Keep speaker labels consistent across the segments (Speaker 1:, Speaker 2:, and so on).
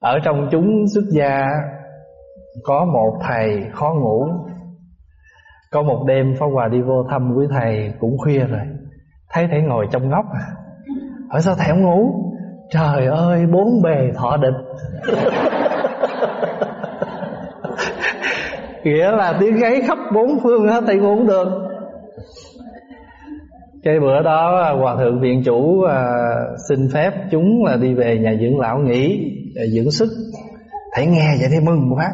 Speaker 1: ở trong chúng xuất gia có một thầy khó ngủ. Có một đêm Pháp Hòa đi vô thăm quý thầy cũng khuya rồi. Thấy thầy ngồi trong ngóc à. Hỏi sao thầy không ngủ? Trời ơi bốn bề thọ địch. Nghĩa là tiếng gáy khắp bốn phương hết thầy ngủ không được. Cái bữa đó hòa thượng viện chủ à, xin phép chúng là đi về nhà dưỡng lão nghỉ dưỡng sức. Thầy nghe vậy thì mừng quá.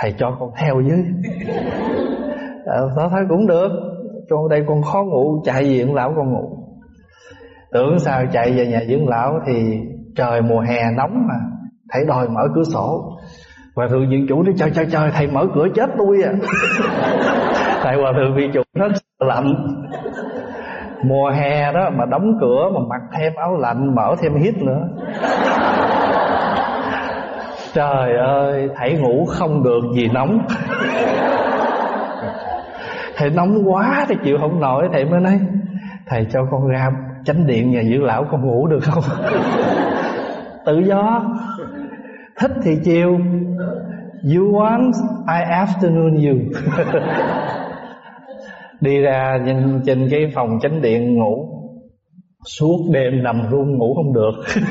Speaker 1: Thầy cho con theo với à, tao thấy cũng được. Con đây con khó ngủ chạy về lão con ngủ. Tưởng sao chạy về nhà dưỡng lão thì trời mùa hè nóng mà. Thầy đòi mở cửa sổ. Hòa thượng viện chủ nó trời trời trời thầy mở cửa chết tôi à. Thầy hòa thượng viện chủ rất lạnh. Mùa hè đó mà đóng cửa mà mặc thêm áo lạnh mở thêm hít nữa trời ơi thầy ngủ không được vì nóng. Thầy nóng quá thì chịu không nổi. Thầy mới nói thầy cho con ra chánh điện nhà dưỡng lão con ngủ được không? Tự do. Thích thì chiều. You want I afternoon you. Đi ra trên, trên cái phòng chánh điện ngủ. Suốt đêm nằm run ngủ không được.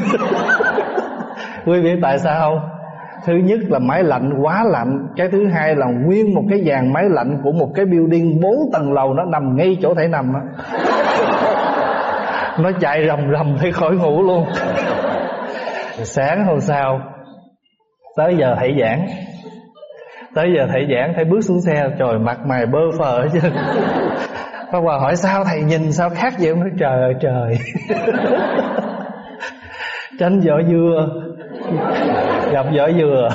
Speaker 1: Quý vị tại sao không? Thứ nhất là máy lạnh quá lạnh, cái thứ hai là nguyên một cái dàn máy lạnh của một cái building bốn tầng lầu nó nằm ngay chỗ thể nằm á. Nó chạy rầm rầm thấy khỏi ngủ luôn. Sáng hôm sau, tới giờ thầy giảng. Tới giờ thầy giảng thầy bước xuống xe, trời, mặt mày bơ phờ hết chứ Pháp Hòa hỏi, sao thầy nhìn sao khác vậy? Nói, trời ơi, trời. Tránh vỏ dưa. Gặp vỏ dừa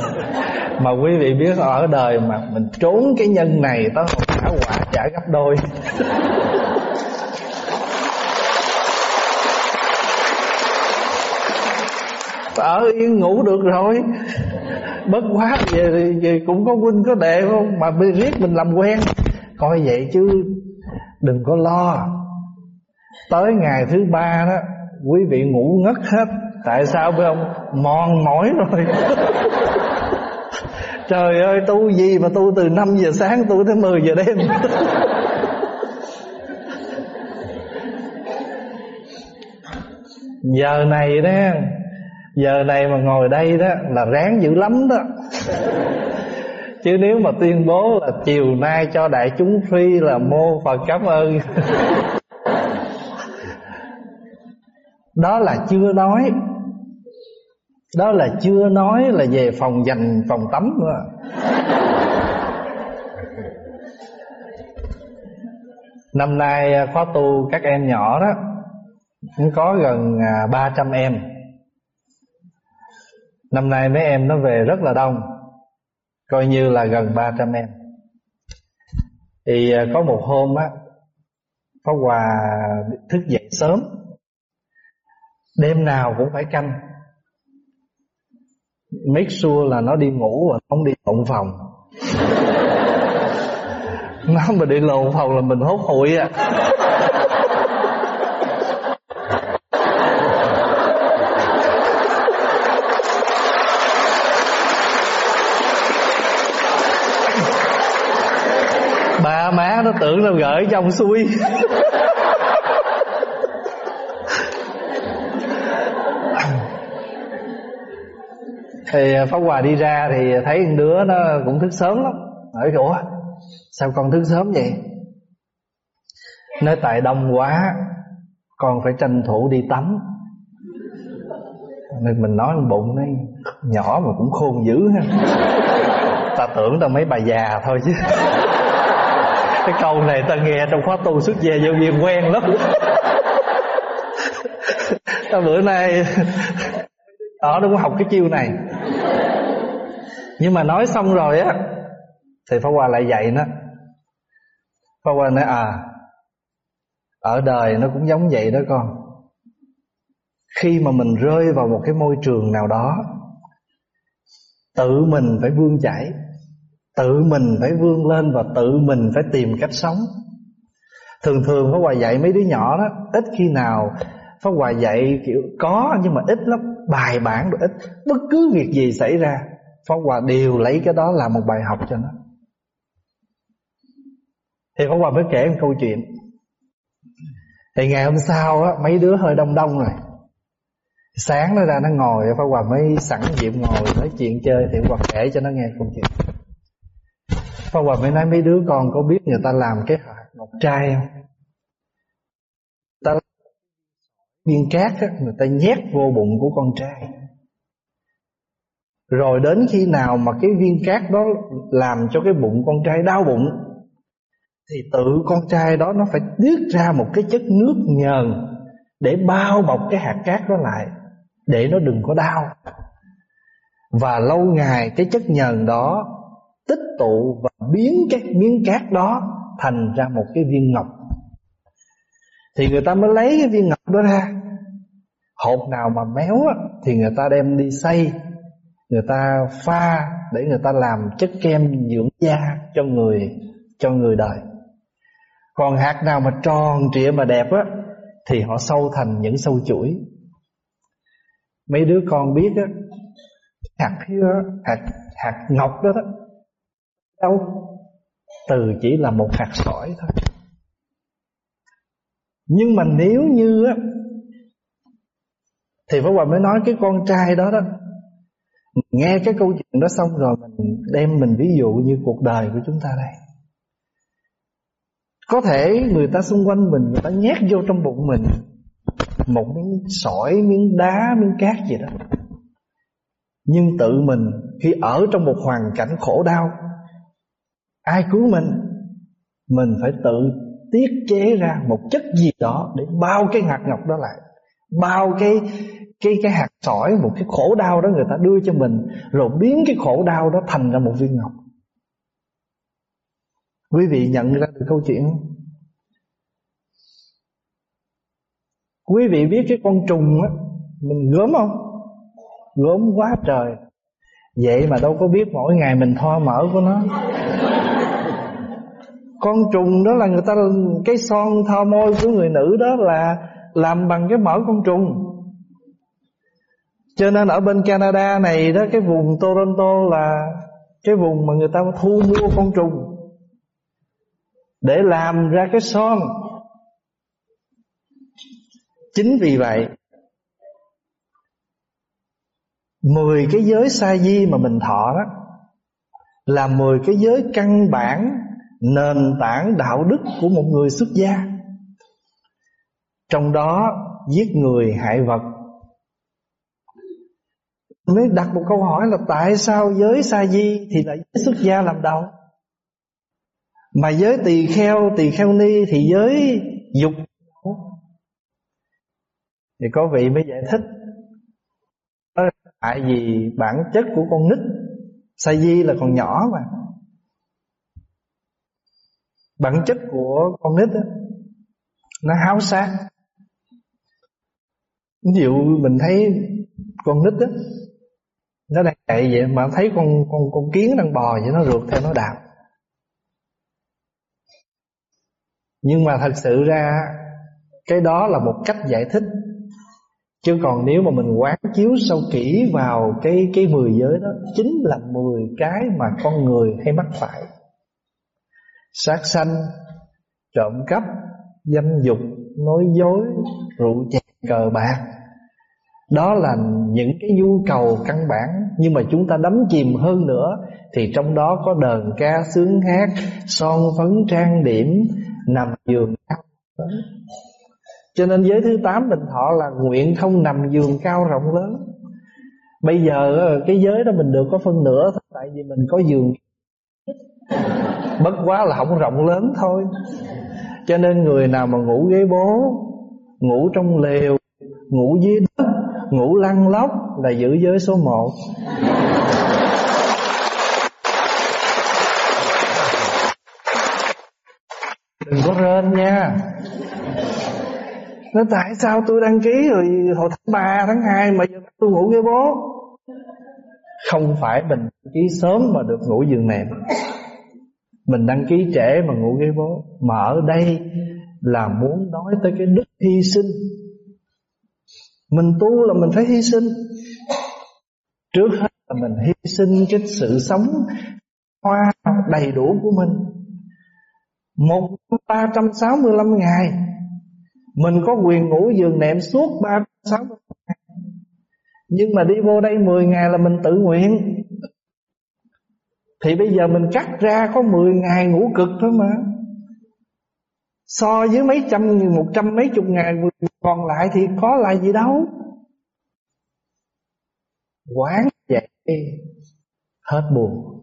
Speaker 1: Mà quý vị biết ở đời mà Mình trốn cái nhân này Tới hồi trả quả trả gấp đôi. Ở yên ngủ được rồi. Bất quá về, về cũng có huynh có đệ không? Mà riết mình làm quen. Coi vậy chứ đừng có lo. Tới ngày thứ ba đó quý vị ngủ ngất hết. Tại sao phải không? Mòn mỏi rồi. Trời ơi, tu gì mà tu từ 5 giờ sáng, tu tới 10 giờ đêm? Giờ này đó, giờ này mà ngồi đây đó là ráng dữ lắm đó. Chứ nếu mà tuyên bố là chiều nay cho đại chúng phi là mô phật, cảm ơn. Đó là chưa nói đó là chưa nói là về phòng dành phòng tắm nữa. Năm nay à, khóa tu các em nhỏ đó có gần à, 300 em. Năm nay mấy em nó về rất là đông, Coi như là gần 300 em. Thì à, có một hôm á, Pháp Hòa thức dậy sớm, Đêm nào cũng phải canh. Make sure là nó đi ngủ và không đi lộn phòng. Nó mà đi lộn phòng là mình hốt hụi à. á má nó tưởng nó gửi trong xuôi thì à, pháp hòa đi ra thì thấy con đứa nó cũng thức sớm lắm. Hỏi ủa, sao con thức sớm vậy? Nói, tại đông quá, con phải tranh thủ đi tắm. Nên mình nói bụng nó nhỏ mà cũng khôn dữ ha. Ta tưởng tao mấy bà già thôi chứ. Cái câu này ta nghe trong khóa tu xuất gia vô viên quen lắm. Ta bữa nay ở đâu có học cái chiêu này nhưng mà nói xong rồi á, thì Pháp Hòa lại dạy nó. Pháp Hòa nói à Ở đời nó cũng giống vậy đó con. Khi mà mình rơi vào một cái môi trường nào đó, Tự mình phải vươn chảy, Tự mình phải vươn lên và tự mình phải tìm cách sống. Thường thường Pháp Hòa dạy mấy đứa nhỏ đó, Ít khi nào Pháp Hòa dạy kiểu có, nhưng mà ít lắm, bài bản được ít. Bất cứ việc gì xảy ra Pháp Hòa đều lấy cái đó làm một bài học cho nó. Thì Pháp Hòa mới kể một câu chuyện. Thì ngày hôm sau á, mấy đứa hơi đông đông rồi. Sáng nó ra nó ngồi Pháp Hòa mới sẵn dịp ngồi nói chuyện chơi Thì Pháp Hòa kể cho nó nghe câu chuyện. Pháp Hòa mới nói mấy đứa con có biết người ta làm cái ngọc trai không? Ta viên cát á, người ta nhét vô bụng của con trai rồi đến khi nào mà cái viên cát đó làm cho cái bụng con trai đau bụng thì tự con trai đó nó phải tiết ra một cái chất nước nhờn để bao bọc cái hạt cát đó lại để nó đừng có đau. Và lâu ngày cái chất nhờn đó tích tụ và biến các miếng cát đó thành ra một cái viên ngọc. Thì người ta mới lấy cái viên ngọc đó ra. Hộp nào mà méo á, thì người ta đem đi xây người ta pha để người ta làm chất kem dưỡng da cho người cho người đời. Còn hạt nào mà tròn trịa mà đẹp á, thì họ sâu thành những sâu chuỗi. Mấy đứa con biết á, hạt hạt hạt ngọc đó đó, đâu? Từ chỉ là một hạt sỏi thôi. Nhưng mà nếu như á, thì Pháp Hòa mới nói cái con trai đó đó Nghe cái câu chuyện đó xong rồi Mình đem mình ví dụ như cuộc đời của chúng ta đây. Có thể người ta xung quanh mình Người ta nhét vô trong bụng mình Một miếng sỏi, miếng đá, miếng cát gì đó. Nhưng tự mình Khi ở trong một hoàn cảnh khổ đau Ai cứu mình? Mình phải tự tiết chế ra một chất gì đó Để bao cái hạt ngọc đó lại Bao cái cái cái hạt sỏi một cái khổ đau đó người ta đưa cho mình, rồi biến cái khổ đau đó thành ra một viên ngọc. Quý vị nhận ra được câu chuyện không? Quý vị biết cái con trùng á, mình gớm không? Gớm quá trời. Vậy mà đâu có biết mỗi ngày mình thoa mỡ của nó. Con trùng đó là người ta, cái son thoa môi của người nữ đó là làm bằng cái mỡ con trùng cho nên ở bên Canada này đó, Cái vùng Toronto là Cái vùng mà người ta thu mua con trùng Để làm ra cái son. Chính vì vậy, Mười cái giới sa di mà mình thọ đó Là mười cái giới căn bản, Nền tảng đạo đức của một người xuất gia. Trong đó giết người hại vật mới đặt một câu hỏi là tại sao giới sa di thì lại giới xuất gia làm đầu mà giới tỳ kheo tỳ kheo ni thì giới dục thì có vị mới giải thích tại vì bản chất của con nít sa di là còn nhỏ mà. Bản chất của con nít đó, nó háo sát. Ví dụ mình thấy con nít đó nó đang chạy vậy mà thấy con con con kiến đang bò vậy nó rượt theo nó đạp. Nhưng mà thật sự ra, cái đó là một cách giải thích. Chứ còn nếu mà mình quán chiếu sâu kỹ vào cái cái mười giới đó, chính là mười cái mà con người hay mắc phải. Sát sanh, trộm cắp, dâm dục, nói dối, rượu chè cờ bạc. Đó là những cái nhu cầu căn bản nhưng mà chúng ta đắm chìm hơn nữa, Thì trong đó có đờn ca sướng hát, Son phấn trang điểm, Nằm giường cao. Cho nên giới thứ tám mình thọ là Nguyện không nằm giường cao rộng lớn. Bây giờ ờ, cái giới đó mình được có phân nửa thôi, Tại vì mình có giường. Bất quá là không rộng lớn thôi. Cho nên người nào mà ngủ ghế bố, Ngủ trong lều, Ngủ dưới đất Ngủ lăn lóc là giữ giới số một. Đừng có rên nha. Nó tại sao tôi đăng ký rồi hồi tháng 3, tháng 2 mà giờ tôi ngủ với bố? Không phải mình đăng ký sớm mà được ngủ giường mềm. Mình đăng ký trễ mà ngủ với bố. Mà ở đây là muốn nói tới cái đức hy sinh. Mình tu là mình phải hy sinh. Trước hết là mình hy sinh cái sự sống hoa đầy đủ của mình. Một ba trăm sáu mươi lăm ngày, Mình có quyền ngủ giường nệm suốt ba trăm sáu mươi ngày. Nhưng mà đi vô đây 10 ngày là mình tự nguyện. Thì bây giờ mình cắt ra có 10 ngày ngủ cực thôi mà. So với mấy trăm, một trăm mấy chục ngày còn lại thì có là gì đâu. Quán vậy hết buồn.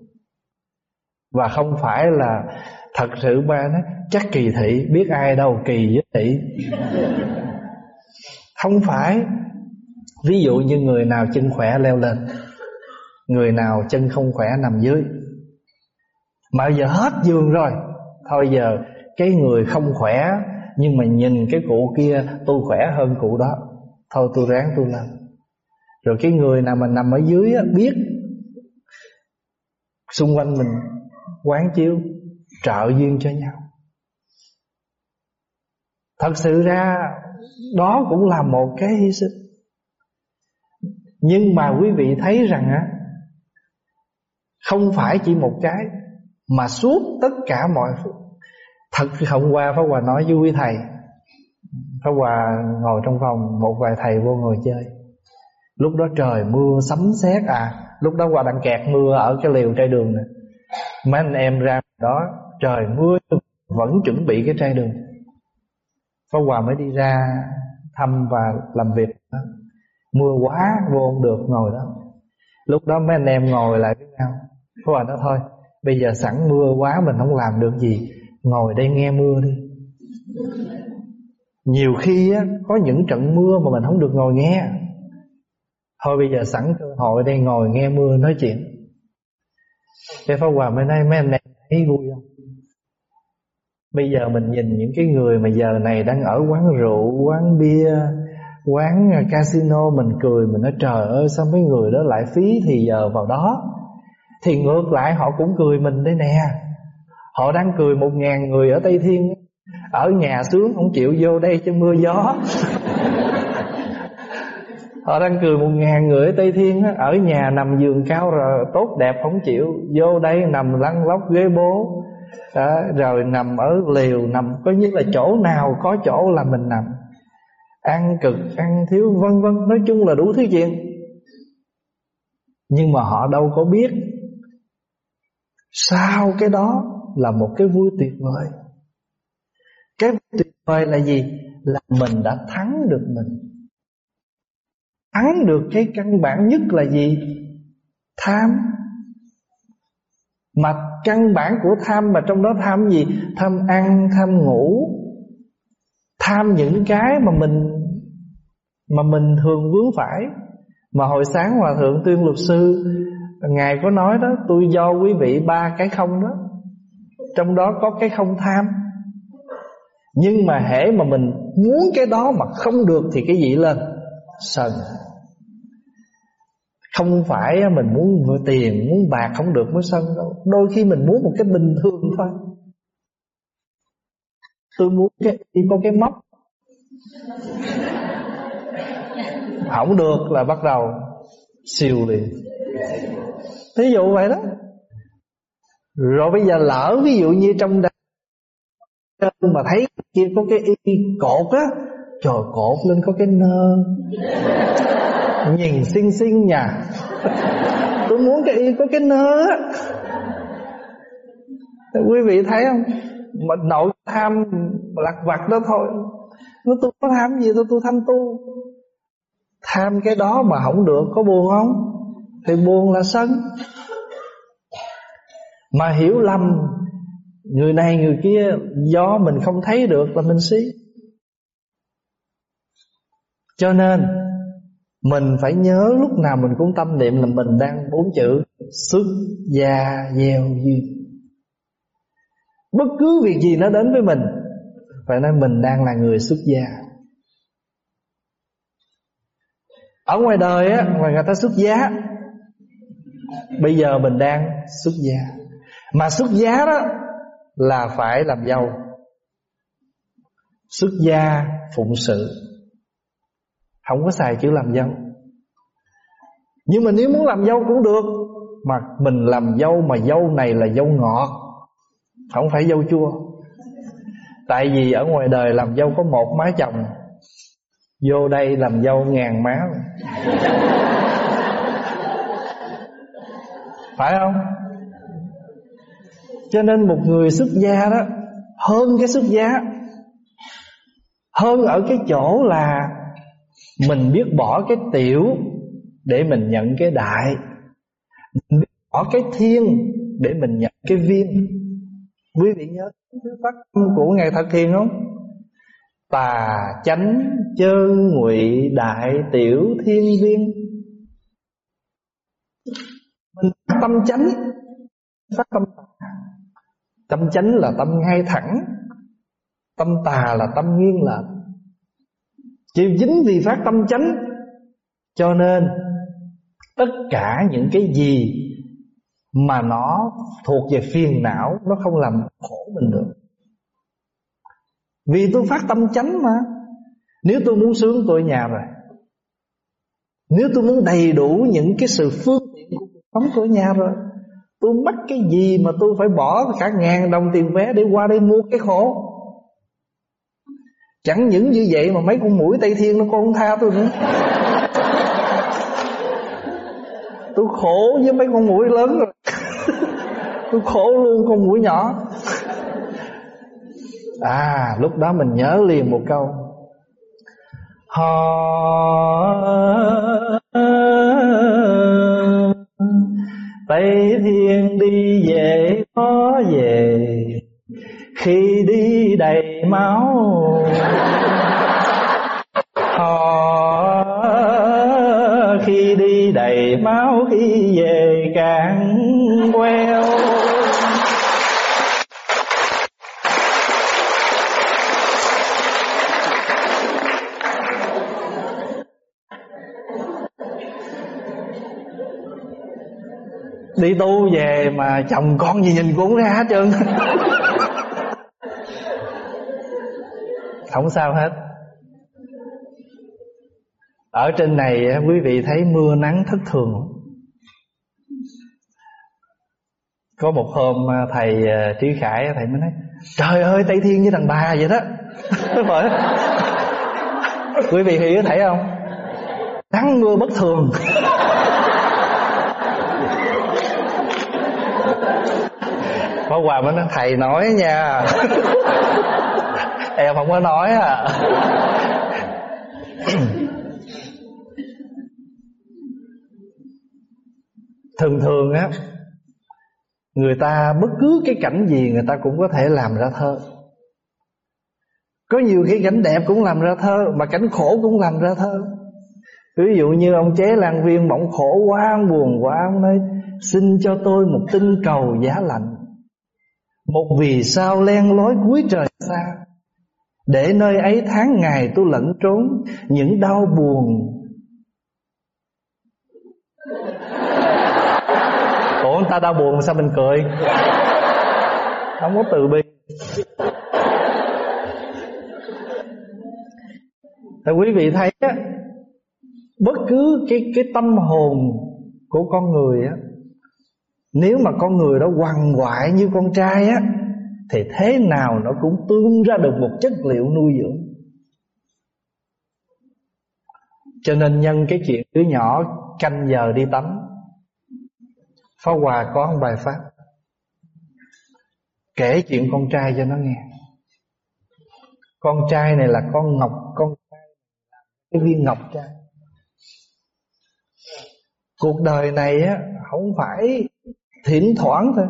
Speaker 1: Và không phải là Thật sự ba nó Chắc kỳ thị biết ai đâu kỳ với thị. Không phải. Ví dụ như người nào chân khỏe leo lên Người nào chân không khỏe nằm dưới. Mà giờ hết giường rồi. Thôi giờ cái người không khỏe Nhưng mà nhìn cái cụ kia tôi khỏe hơn cụ đó. Thôi tôi ráng tôi lên Rồi cái người nào mà nằm ở dưới á, biết Xung quanh mình quán chiếu trợ duyên cho nhau. Thật sự ra đó cũng là một cái hy sinh. Nhưng mà quý vị thấy rằng á không phải chỉ một cái mà suốt tất cả mọi phút thật hôm qua, Pháp Hòa nói với quý thầy. Pháp Hòa ngồi trong phòng, Một vài thầy vô ngồi chơi. Lúc đó trời mưa sấm sét à. Lúc đó Hòa đang kẹt mưa Ở cái liều trai đường này Mấy anh em ra đó, Trời mưa vẫn chuẩn bị cái trai đường. Pháp Hòa mới đi ra thăm và làm việc đó. Mưa quá, vô không được, ngồi đó. Lúc đó mấy anh em ngồi lại với nhau. Pháp Hòa nói, thôi, Bây giờ sẵn mưa quá, mình không làm được gì. Ngồi đây nghe mưa đi Nhiều khi á, có những trận mưa mà mình không được ngồi nghe Thôi bây giờ sẵn cơ hội đây ngồi nghe mưa nói chuyện Thế Pháp Hòa mới nói mấy anh em thấy vui không Bây giờ mình nhìn những cái người mà giờ này đang ở quán rượu, quán bia, quán casino mình cười mình nói trời ơi sao mấy người đó lại phí thì giờ vào đó. Thì ngược lại họ cũng cười mình đây nè. Họ đang cười một ngàn người ở Tây Thiên. Ở nhà sướng không chịu vô đây cho mưa gió. Họ đang cười một ngàn người ở Tây Thiên Ở nhà nằm giường cao rồi tốt đẹp không chịu. Vô đây nằm lăn lóc ghế bố. Đó, rồi nằm ở liều nằm có như là chỗ nào có chỗ là mình nằm. Ăn cực ăn thiếu vân vân. Nói chung là đủ thứ chuyện. Nhưng mà họ đâu có biết sau cái đó là một cái vui tuyệt vời. Cái tuyệt vời là gì? Là mình đã thắng được mình. Thắng được cái căn bản nhất là gì? Tham. Mà căn bản của tham mà trong đó tham gì? Tham ăn, tham ngủ. Tham những cái mà mình Mà mình thường vướng phải. Mà hồi sáng Hòa Thượng Tuyên Luật Sư Ngài có nói đó Tôi do quý vị ba cái không đó. Trong đó có cái không tham. Nhưng mà hễ mà mình muốn cái đó mà không được Thì cái gì lên? Sân. Không phải mình muốn vừa tiền, Muốn bạc không được mới sân đâu. Đôi khi mình muốn một cái bình thường thôi. Tôi muốn cái có cái móc. Không được là bắt đầu Siêu liền. Thí dụ vậy đó. Rồi bây giờ lỡ ví dụ như trong đây Mà thấy kia có cái y cột á, Trời, cột lên có cái nơ. Nhìn xinh xinh nhà Tôi muốn cái y có cái nơ Quý vị thấy không? Mà nội tham lặt vặt đó thôi. Nó tôi có tham gì tôi tôi tham tu. Tham cái đó mà không được, Có buồn không? Thì buồn là sân. Mà hiểu lầm, Người này người kia, Do mình không thấy được là mình xí. Cho nên, mình phải nhớ lúc nào mình cũng tâm niệm là mình đang bốn chữ Xuất gia gieo duyên. Bất cứ việc gì nó đến với mình, Phải nói mình đang là người xuất gia Ở ngoài đời á, Ngoài người ta xuất gia Bây giờ mình đang xuất gia mà xuất gia đó Là phải làm dâu, Xuất gia phụng sự. Không có xài chữ làm dâu. Nhưng mà nếu muốn làm dâu cũng được. Mà mình làm dâu mà dâu này là dâu ngọt. Không phải dâu chua. Tại vì ở ngoài đời làm dâu có một má chồng. Vô đây làm dâu ngàn má. Phải không? Cho nên một người xuất gia đó, Hơn cái xuất gia, Hơn ở cái chỗ là Mình biết bỏ cái tiểu Để mình nhận cái đại, Mình biết bỏ cái thiên Để mình nhận cái viên. Quý vị nhớ thứ phát của Ngài Thật Thiền không? Tà chánh chơn ngụy đại tiểu thiên viên. Mình tâm chánh, Phát tâm tà. Tâm chánh là tâm ngay thẳng, Tâm tà là tâm nghiêng lệch Chỉ chính vì phát tâm chánh, Cho nên Tất cả những cái gì Mà nó thuộc về phiền não, Nó không làm khổ mình được. Vì tôi phát tâm chánh mà. Nếu tôi muốn sướng, tôi ở nhà rồi. Nếu tôi muốn đầy đủ những cái sự phương tiện của cuộc sống, tôi ở nhà rồi. Tôi mắc cái gì mà tôi phải bỏ cả ngàn đồng tiền vé để qua đây mua cái khổ? Chẳng những như vậy mà mấy con mũi Tây Thiên nó còn không tha tôi nữa. Tôi khổ với mấy con mũi lớn rồi. Tôi khổ luôn con mũi nhỏ. À lúc đó mình nhớ liền một câu. Họ Tây thiên đi về khó về. Khi đi đầy máu, Họ khi đi đầy máu, Khi về càng Đi tu về mà chồng con gì nhìn cũng ra hết trơn. Không sao hết. Ở trên này quý vị thấy mưa nắng thất thường. Có một hôm à, thầy à, Trí Khải Thầy mới nói, Trời ơi, Tây Thiên với thằng bà vậy đó. Quý vị hiểu thấy không? Nắng mưa bất thường. Pháp Hòa mới nói, thầy nói nha. Em không có nói à. Thường thường á, Người ta bất cứ cái cảnh gì Người ta cũng có thể làm ra thơ. Có nhiều cái cảnh đẹp cũng làm ra thơ, Mà cảnh khổ cũng làm ra thơ. Ví dụ như ông chế lan viên Bỗng khổ quá buồn quá, Ông nói, Xin cho tôi một tinh cầu giá lạnh một vì sao len lối cuối trời xa. Để nơi ấy tháng ngày tôi lẫn trốn, Những đau buồn. Ủa, người ta đau buồn sao mình cười? Không có từ bi. Thì quý vị thấy á, Bất cứ cái cái tâm hồn của con người á nếu mà con người đó quằn quại như con trai á, Thì thế nào nó cũng tương ra được một chất liệu nuôi dưỡng. Cho nên nhân cái chuyện đứa nhỏ canh giờ đi tắm Phá Hòa có một bài pháp. Kể chuyện con trai cho nó nghe. Con trai này là con ngọc, Con trai cái viên ngọc trai. Cuộc đời này á, không phải thỉnh thoảng thôi.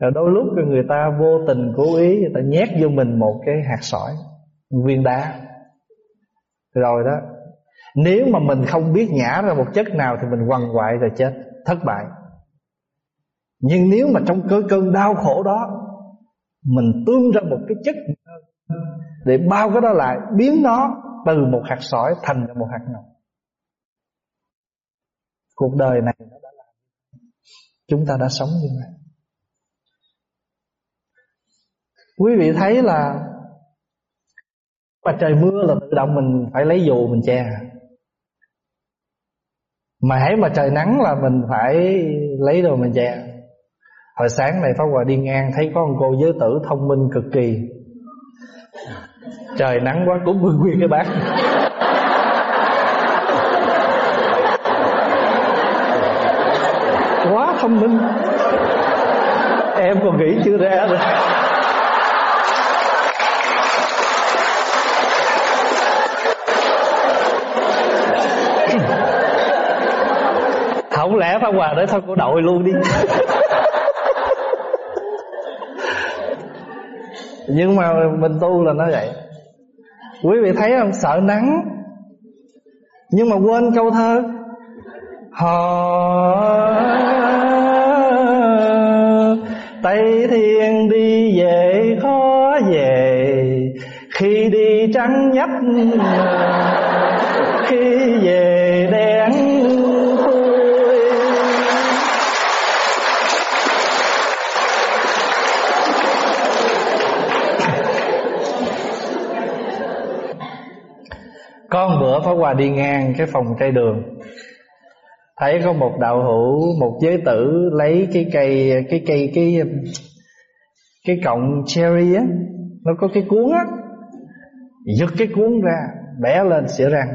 Speaker 1: Rồi đôi lúc người ta vô tình cố ý, người ta nhét vô mình một cái hạt sỏi một viên đá. Rồi đó, nếu mà mình không biết nhả ra một chất nào thì mình quằn quại rồi chết, thất bại. Nhưng nếu mà trong cơn cơn đau khổ đó, mình tương ra một cái chất để bao cái đó lại, biến nó từ một hạt sỏi thành một hạt ngọc cuộc đời này nó đã chúng ta đã sống như vậy. Quý vị thấy là mà trời mưa là tự động mình phải lấy dù mình che. Mà hãy mà trời nắng là mình phải lấy đồ mình che. Hồi sáng này Pháp Hòa đi ngang, thấy có một cô giới tử thông minh cực kỳ. Trời nắng quá, cũng nguyên nguyên cái bát quá thông minh em còn nghĩ chưa ra rồi. Không lẽ Pháp Hòa nói thôi, cô đội luôn đi. Nhưng mà mình tu là nó vậy. Quý vị thấy không? Sợ nắng. Nhưng mà quên câu thơ. Hò Tây thiên đi về khó về, Khi đi trắng nhấp Khi về đen Con bữa Pháp Hòa đi ngang cái phòng cây đường. Thấy có một đạo hữu, Một giới tử lấy cái cây Cái cây, cái Cái cọng cherry á, Nó có cái cuốn á. Giật cái cuốn ra, Bẻ lên xỉa răng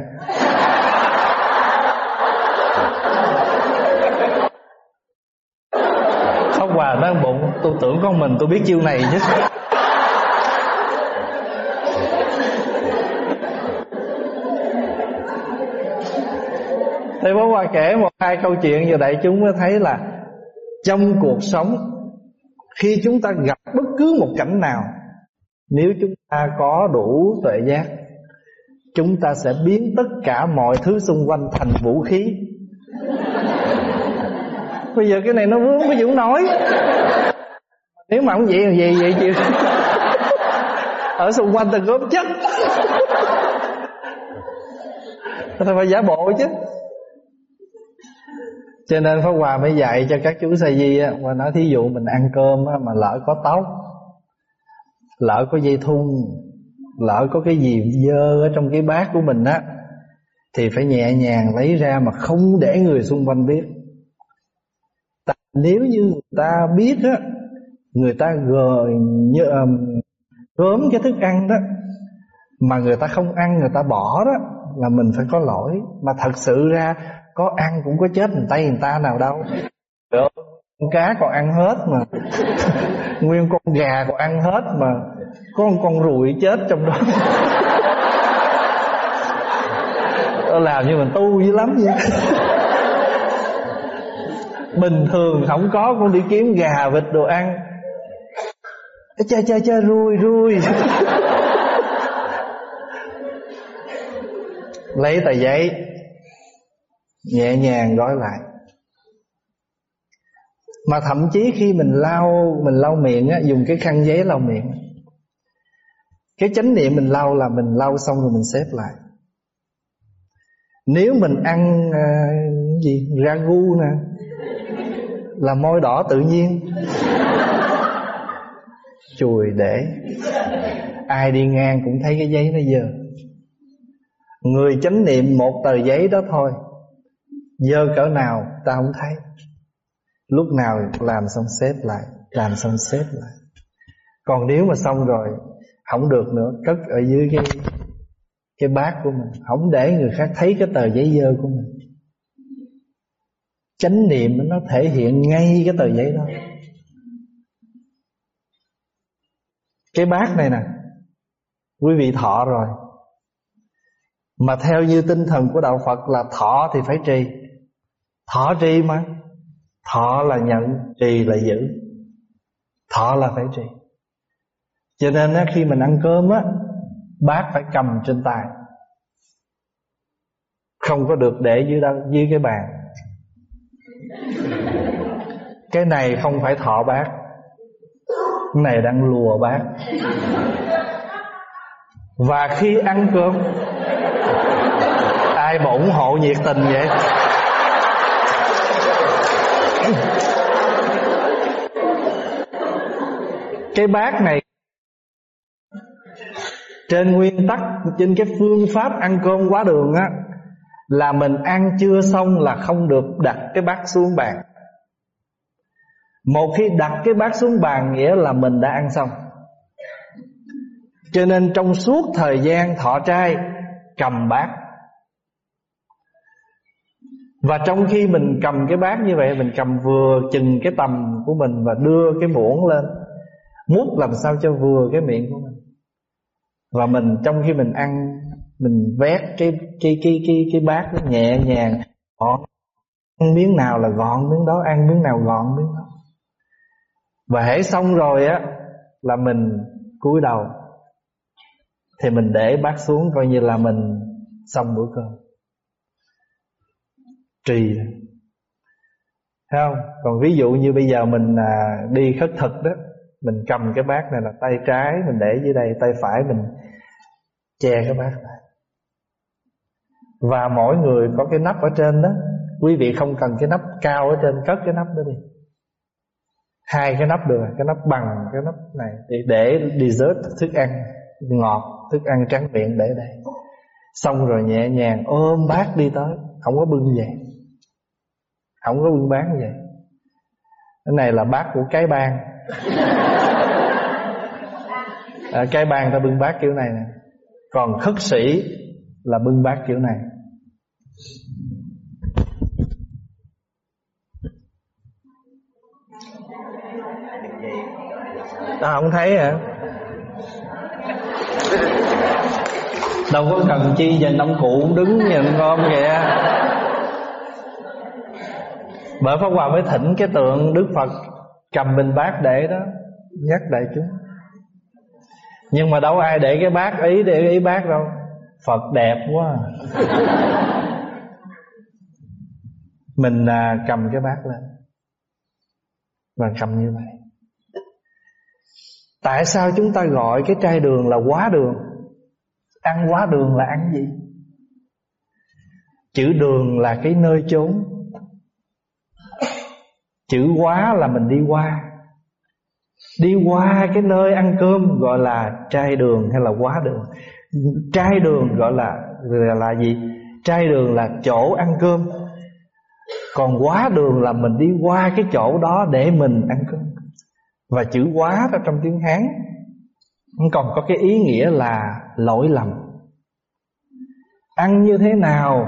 Speaker 1: Pháp Hòa nói bụng, Tôi tưởng con mình tôi biết chiêu này chứ. Thầy Pháp Hòa kể một hai câu chuyện như đại chúng mới thấy là Trong cuộc sống, Khi chúng ta gặp bất cứ một cảnh nào, Nếu chúng ta có đủ tuệ giác, Chúng ta sẽ biến tất cả mọi thứ xung quanh thành vũ khí. Bây giờ cái này nó vướng cái Dũng nói. Nếu mà không vậy thì vậy vậy chứ? Ở xung quanh ta góp chất. Ta phải giả bộ chứ cho nên Pháp Hòa mới dạy cho các chú sa di á Và nói thí dụ mình ăn cơm á, mà lỡ có tóc Lỡ có dây thun Lỡ có cái gì dơ ở trong cái bát của mình á Thì phải nhẹ nhàng lấy ra mà không để người xung quanh biết. Tại Nếu như người ta biết á Người ta gờ, như, um, gớm cái thức ăn đó Mà người ta không ăn người ta bỏ đó Là mình phải có lỗi. Mà thật sự ra có ăn cũng có chết người tay người ta nào đâu. Được. Con cá còn ăn hết mà. Nguyên con gà còn ăn hết mà. Có một con ruồi chết trong đó. Làm như mình tu dữ lắm vậy. Bình thường không có, con đi kiếm gà, vịt đồ ăn. Chơi chơi chơi, ruồi ruồi. Lấy tờ giấy nhẹ nhàng gói lại. Mà thậm chí khi mình lau mình lau miệng á dùng cái khăn giấy lau miệng. Cái chánh niệm mình lau là mình lau xong rồi mình xếp lại. Nếu mình ăn à, gì? Ragu nè. Là môi đỏ tự nhiên. Chùi để. Ai đi ngang cũng thấy cái giấy nó dơ. Người chánh niệm một tờ giấy đó thôi. Dơ cỡ nào, ta không thấy. Lúc nào làm xong xếp lại, Làm xong xếp lại. Còn nếu mà xong rồi, Không được nữa, Cất ở dưới cái Cái bát của mình. Không để người khác thấy cái tờ giấy dơ của mình. Chánh niệm nó thể hiện ngay cái tờ giấy đó. Cái bát này nè, Quý vị thọ rồi. Mà theo như tinh thần của Đạo Phật là thọ thì phải trì. Thọ trì mà. Thọ là nhận Trì là giữ. Thọ là phải trì. Cho nên á, khi mình ăn cơm á Bát phải cầm trên tay. Không có được để dưới, đó, dưới cái bàn. Cái này không phải thọ bác Cái này đang lùa bác Và khi ăn cơm Ai mà ủng hộ nhiệt tình vậy? Cái bát này. Trên nguyên tắc, trên cái phương pháp ăn cơm quá đường á, Là mình ăn chưa xong là không được đặt cái bát xuống bàn. Một khi đặt cái bát xuống bàn Nghĩa là mình đã ăn xong. Cho nên trong suốt thời gian thọ trai, Cầm bát. Và trong khi mình cầm cái bát như vậy, Mình cầm vừa chừng cái tầm của mình Và đưa cái muỗng lên. Mút làm sao cho vừa cái miệng của mình. Và mình trong khi mình ăn Mình vét cái cái cái cái, cái bát nó nhẹ nhàng gọn Ăn miếng nào là gọn miếng đó Ăn miếng nào gọn miếng đó. Và hãy xong rồi á Là mình cúi đầu Thì mình để bát xuống Coi như là mình xong bữa cơm. Trì Thấy không? Còn ví dụ như bây giờ mình à, đi khất thực đó mình cầm cái bát này là tay trái Mình để dưới đây Tay phải mình che cái bát này. Và mỗi người có cái nắp ở trên đó. Quý vị không cần cái nắp cao ở trên Cất cái nắp đó đi. Hai cái nắp được Cái nắp bằng cái nắp này. Để, để dessert thức ăn Ngọt thức ăn trắng miệng để đây. Xong rồi nhẹ nhàng ôm bát đi tới Không có bưng về. Không có bưng bán về. Cái này là bát của cái bang à, cái bàn ta bưng bát kiểu này nè. Còn khất sĩ là bưng bát kiểu này. Ta không thấy hả? Đâu có cần chi dành ông cụ đứng nhìn con kìa. Bởi Pháp Hòa mới thỉnh cái tượng Đức Phật cầm bình bát để đó Nhắc đại chúng. Nhưng mà đâu ai để cái bát ý để ý bát đâu. Phật đẹp quá. Mình à, cầm cái bát lên. Và cầm như vậy. Tại sao chúng ta gọi cái chai đường là quá đường? Ăn quá đường là ăn gì? Chữ đường là cái nơi chốn. Chữ quá là mình đi qua. Đi qua cái nơi ăn cơm gọi là trai đường hay là quá đường. Trai đường gọi là là, gì? Trai đường là chỗ ăn cơm. Còn quá đường là mình đi qua cái chỗ đó để mình ăn cơm. Và chữ quá đó trong tiếng Hán Còn có cái ý nghĩa là lỗi lầm. Ăn như thế nào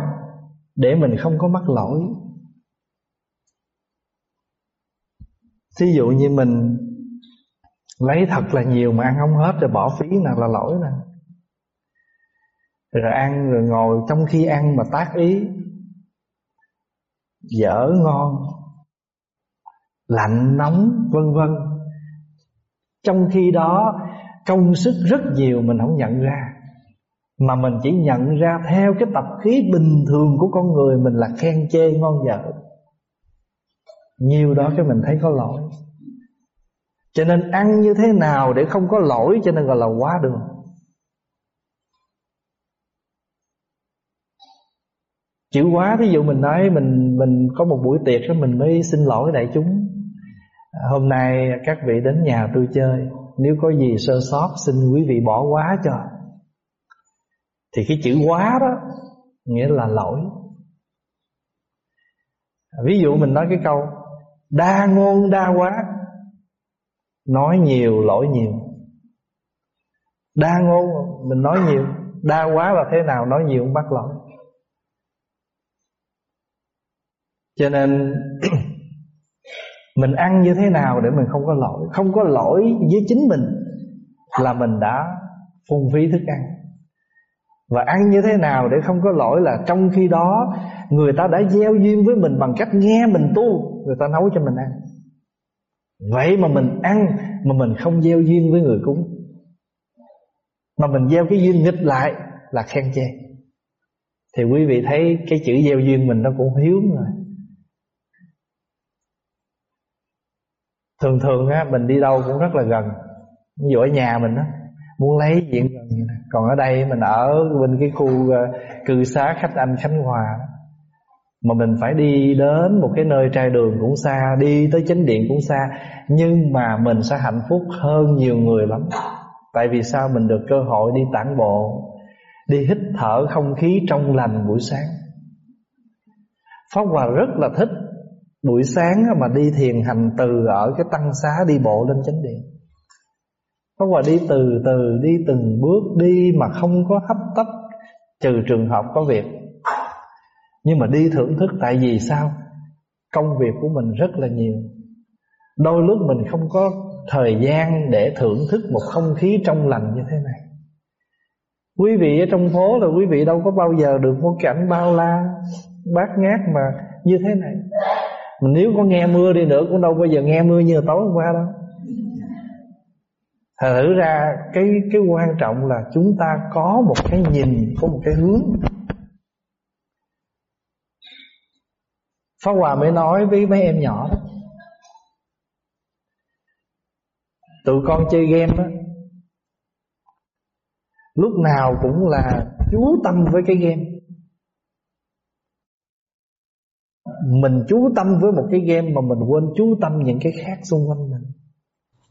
Speaker 1: để mình không có mắc lỗi? Thí dụ như mình Lấy thật là nhiều mà ăn không hết Rồi bỏ phí nè là lỗi nè. Rồi ăn rồi ngồi Trong khi ăn mà tác ý, Dở ngon, Lạnh nóng, vân vân. Trong khi đó, Công sức rất nhiều mình không nhận ra, Mà mình chỉ nhận ra Theo cái tập khí bình thường của con người Mình là khen chê ngon dở nhiều đó cái mình thấy có lỗi. Cho nên ăn như thế nào để không có lỗi Cho nên gọi là quá đường. Chữ quá, ví dụ mình nói Mình mình có một buổi tiệc đó Mình mới xin lỗi đại chúng. Hôm nay các vị đến nhà tôi chơi. Nếu có gì sơ sót, Xin quý vị bỏ quá cho. Thì cái chữ quá đó, Nghĩa là lỗi. Ví dụ mình nói cái câu Đa ngôn, đa quá Nói nhiều, lỗi nhiều. Đa ngôn, Mình nói nhiều. Đa quá là thế nào, nói nhiều cũng bắt lỗi. Cho nên, Mình ăn như thế nào để mình không có lỗi? Không có lỗi với chính mình Là mình đã phung phí thức ăn. Và ăn như thế nào để không có lỗi là Trong khi đó, Người ta đã gieo duyên với mình bằng cách nghe mình tu, Người ta nấu cho mình ăn. Vậy mà mình ăn Mà mình không gieo duyên với người cúng. Mà mình gieo cái duyên nghịch lại Là khen chê. Thì quý vị thấy cái chữ gieo duyên mình nó cũng hiếu rồi. Thường thường á, Mình đi đâu cũng rất là gần. Ví dụ ở nhà mình á Muốn lấy diện gần Còn ở đây mình ở bên cái khu uh, cư xá khách Anh Khánh Hòa mà mình phải đi đến một cái nơi trai đường cũng xa Đi tới chánh điện cũng xa. Nhưng mà mình sẽ hạnh phúc hơn nhiều người lắm. Tại vì sao? Mình được cơ hội đi tản bộ Đi hít thở không khí trong lành buổi sáng. Pháp Hòa rất là thích Buổi sáng mà đi thiền hành từ Ở cái tăng xá đi bộ lên chánh điện. Pháp Hòa đi từ từ Đi từng bước đi mà không có hấp tấp, Trừ trường hợp có việc. Nhưng mà đi thưởng thức, Tại vì sao? Công việc của mình rất là nhiều. Đôi lúc mình không có thời gian Để thưởng thức một không khí trong lành như thế này. Quý vị ở trong phố là quý vị đâu có bao giờ được một cảnh bao la, Bát ngát mà như thế này. Mình nếu có nghe mưa đi nữa cũng đâu bao giờ nghe mưa như tối hôm qua đâu. Thật thử ra cái cái quan trọng là chúng ta có một cái nhìn, có một cái hướng. Pháp Hòa mới nói với mấy em nhỏ đó Tụi con chơi game đó Lúc nào cũng là chú tâm với cái game. Mình chú tâm với một cái game Mà mình quên chú tâm những cái khác xung quanh mình.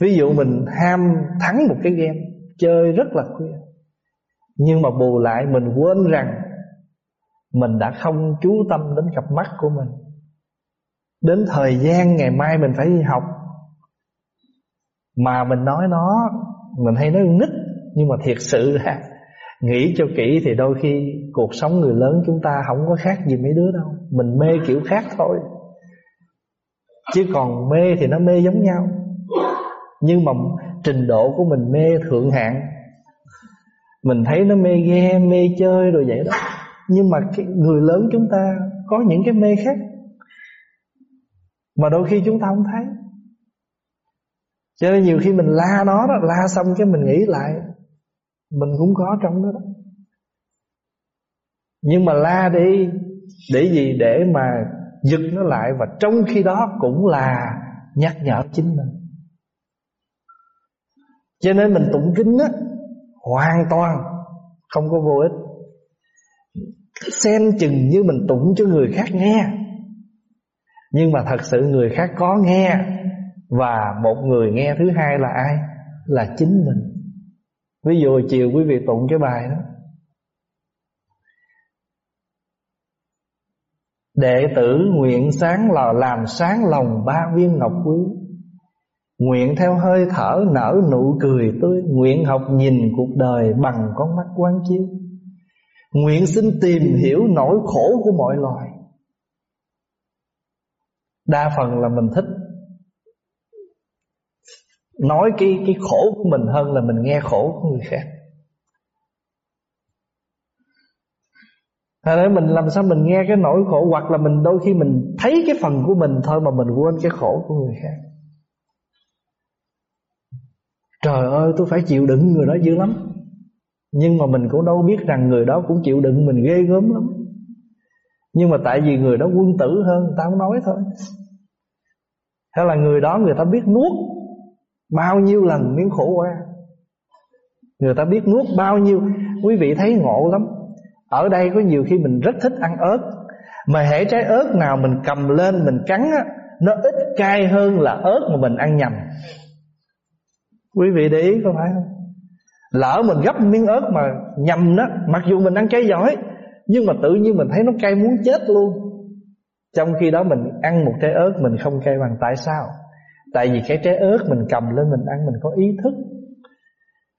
Speaker 1: Ví dụ mình ham thắng một cái game, Chơi rất là khuya, Nhưng mà bù lại mình quên rằng Mình đã không chú tâm đến cặp mắt của mình. Đến thời gian ngày mai mình phải đi học, Mà mình nói nó, Mình hay nói nít, Nhưng mà thiệt sự ra Nghĩ cho kỹ thì đôi khi Cuộc sống người lớn chúng ta không có khác gì mấy đứa đâu. Mình mê kiểu khác thôi. Chứ còn mê thì nó mê giống nhau nhưng mà trình độ của mình mê thượng hạng. Mình thấy nó mê game, mê chơi rồi vậy đó. Nhưng mà cái người lớn chúng ta có những cái mê khác. Mà đôi khi chúng ta không thấy. Cho nên nhiều khi mình la nó đó La xong cái mình nghĩ lại Mình cũng có trong đó đó. Nhưng mà la đi Để gì? Để mà giật nó lại Và trong khi đó cũng là nhắc nhở chính mình cho nên mình tụng kinh á, Hoàn toàn Không có vô ích. Xem chừng như mình tụng cho người khác nghe. Nhưng mà thật sự người khác có nghe Và một người nghe thứ hai là ai? Là chính mình. Ví dụ chiều quý vị tụng cái bài đó. Đệ tử nguyện sáng là làm sáng lòng ba viên ngọc quý. Nguyện theo hơi thở nở nụ cười tươi, Nguyện học nhìn cuộc đời bằng con mắt quán chiếu. Nguyện xin tìm hiểu nỗi khổ của mọi loài. Đa phần là mình thích Nói cái cái khổ của mình hơn là mình nghe khổ của người khác. Hay là mình làm sao mình nghe cái nỗi khổ, Hoặc là mình đôi khi mình thấy cái phần của mình thôi Mà mình quên cái khổ của người khác. Trời ơi, tôi phải chịu đựng người đó dữ lắm. Nhưng mà mình cũng đâu biết rằng người đó cũng chịu đựng mình ghê gớm lắm. Nhưng mà tại vì người đó quân tử hơn, người ta không nói thôi. Hay là người đó người ta biết nuốt Bao nhiêu lần miếng khổ qua. Người ta biết nuốt bao nhiêu. Quý vị thấy ngộ lắm. Ở đây có nhiều khi mình rất thích ăn ớt. Mà hệ trái ớt nào mình cầm lên, mình cắn á, Nó ít cay hơn là ớt mà mình ăn nhầm. Quý vị để ý có phải không? Lỡ mình gấp miếng ớt mà nhầm đó, Mặc dù mình ăn cay giỏi, Nhưng mà tự nhiên mình thấy nó cay muốn chết luôn. Trong khi đó mình ăn một trái ớt Mình không cay bằng, tại sao? Tại vì cái trái ớt mình cầm lên mình ăn Mình có ý thức.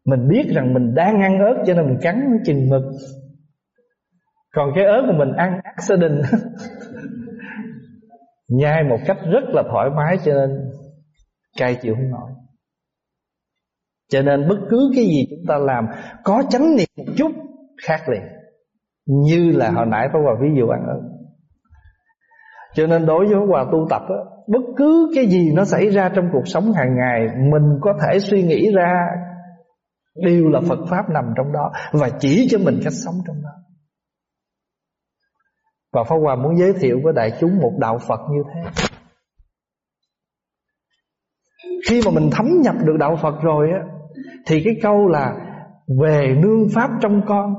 Speaker 1: Mình biết rằng mình đang ăn ớt Cho nên mình cắn nó chừng mực. Còn cái ớt mà mình ăn accident, Nhai một cách rất là thoải mái Cho nên cay chịu không nổi cho nên bất cứ cái gì chúng ta làm Có chánh niệm một chút Khác liền. Như là hồi nãy Pháp Hòa ví dụ ăn ơn. Cho nên đối với Hòa tu tập đó, Bất cứ cái gì nó xảy ra trong cuộc sống hàng ngày Mình có thể suy nghĩ ra Đều là Phật Pháp nằm trong đó Và chỉ cho mình cách sống trong đó. Và Pháp Hòa muốn giới thiệu với đại chúng một đạo Phật như thế. Khi mà mình thấm nhập được đạo Phật rồi á thì cái câu là Về nương Pháp trong con,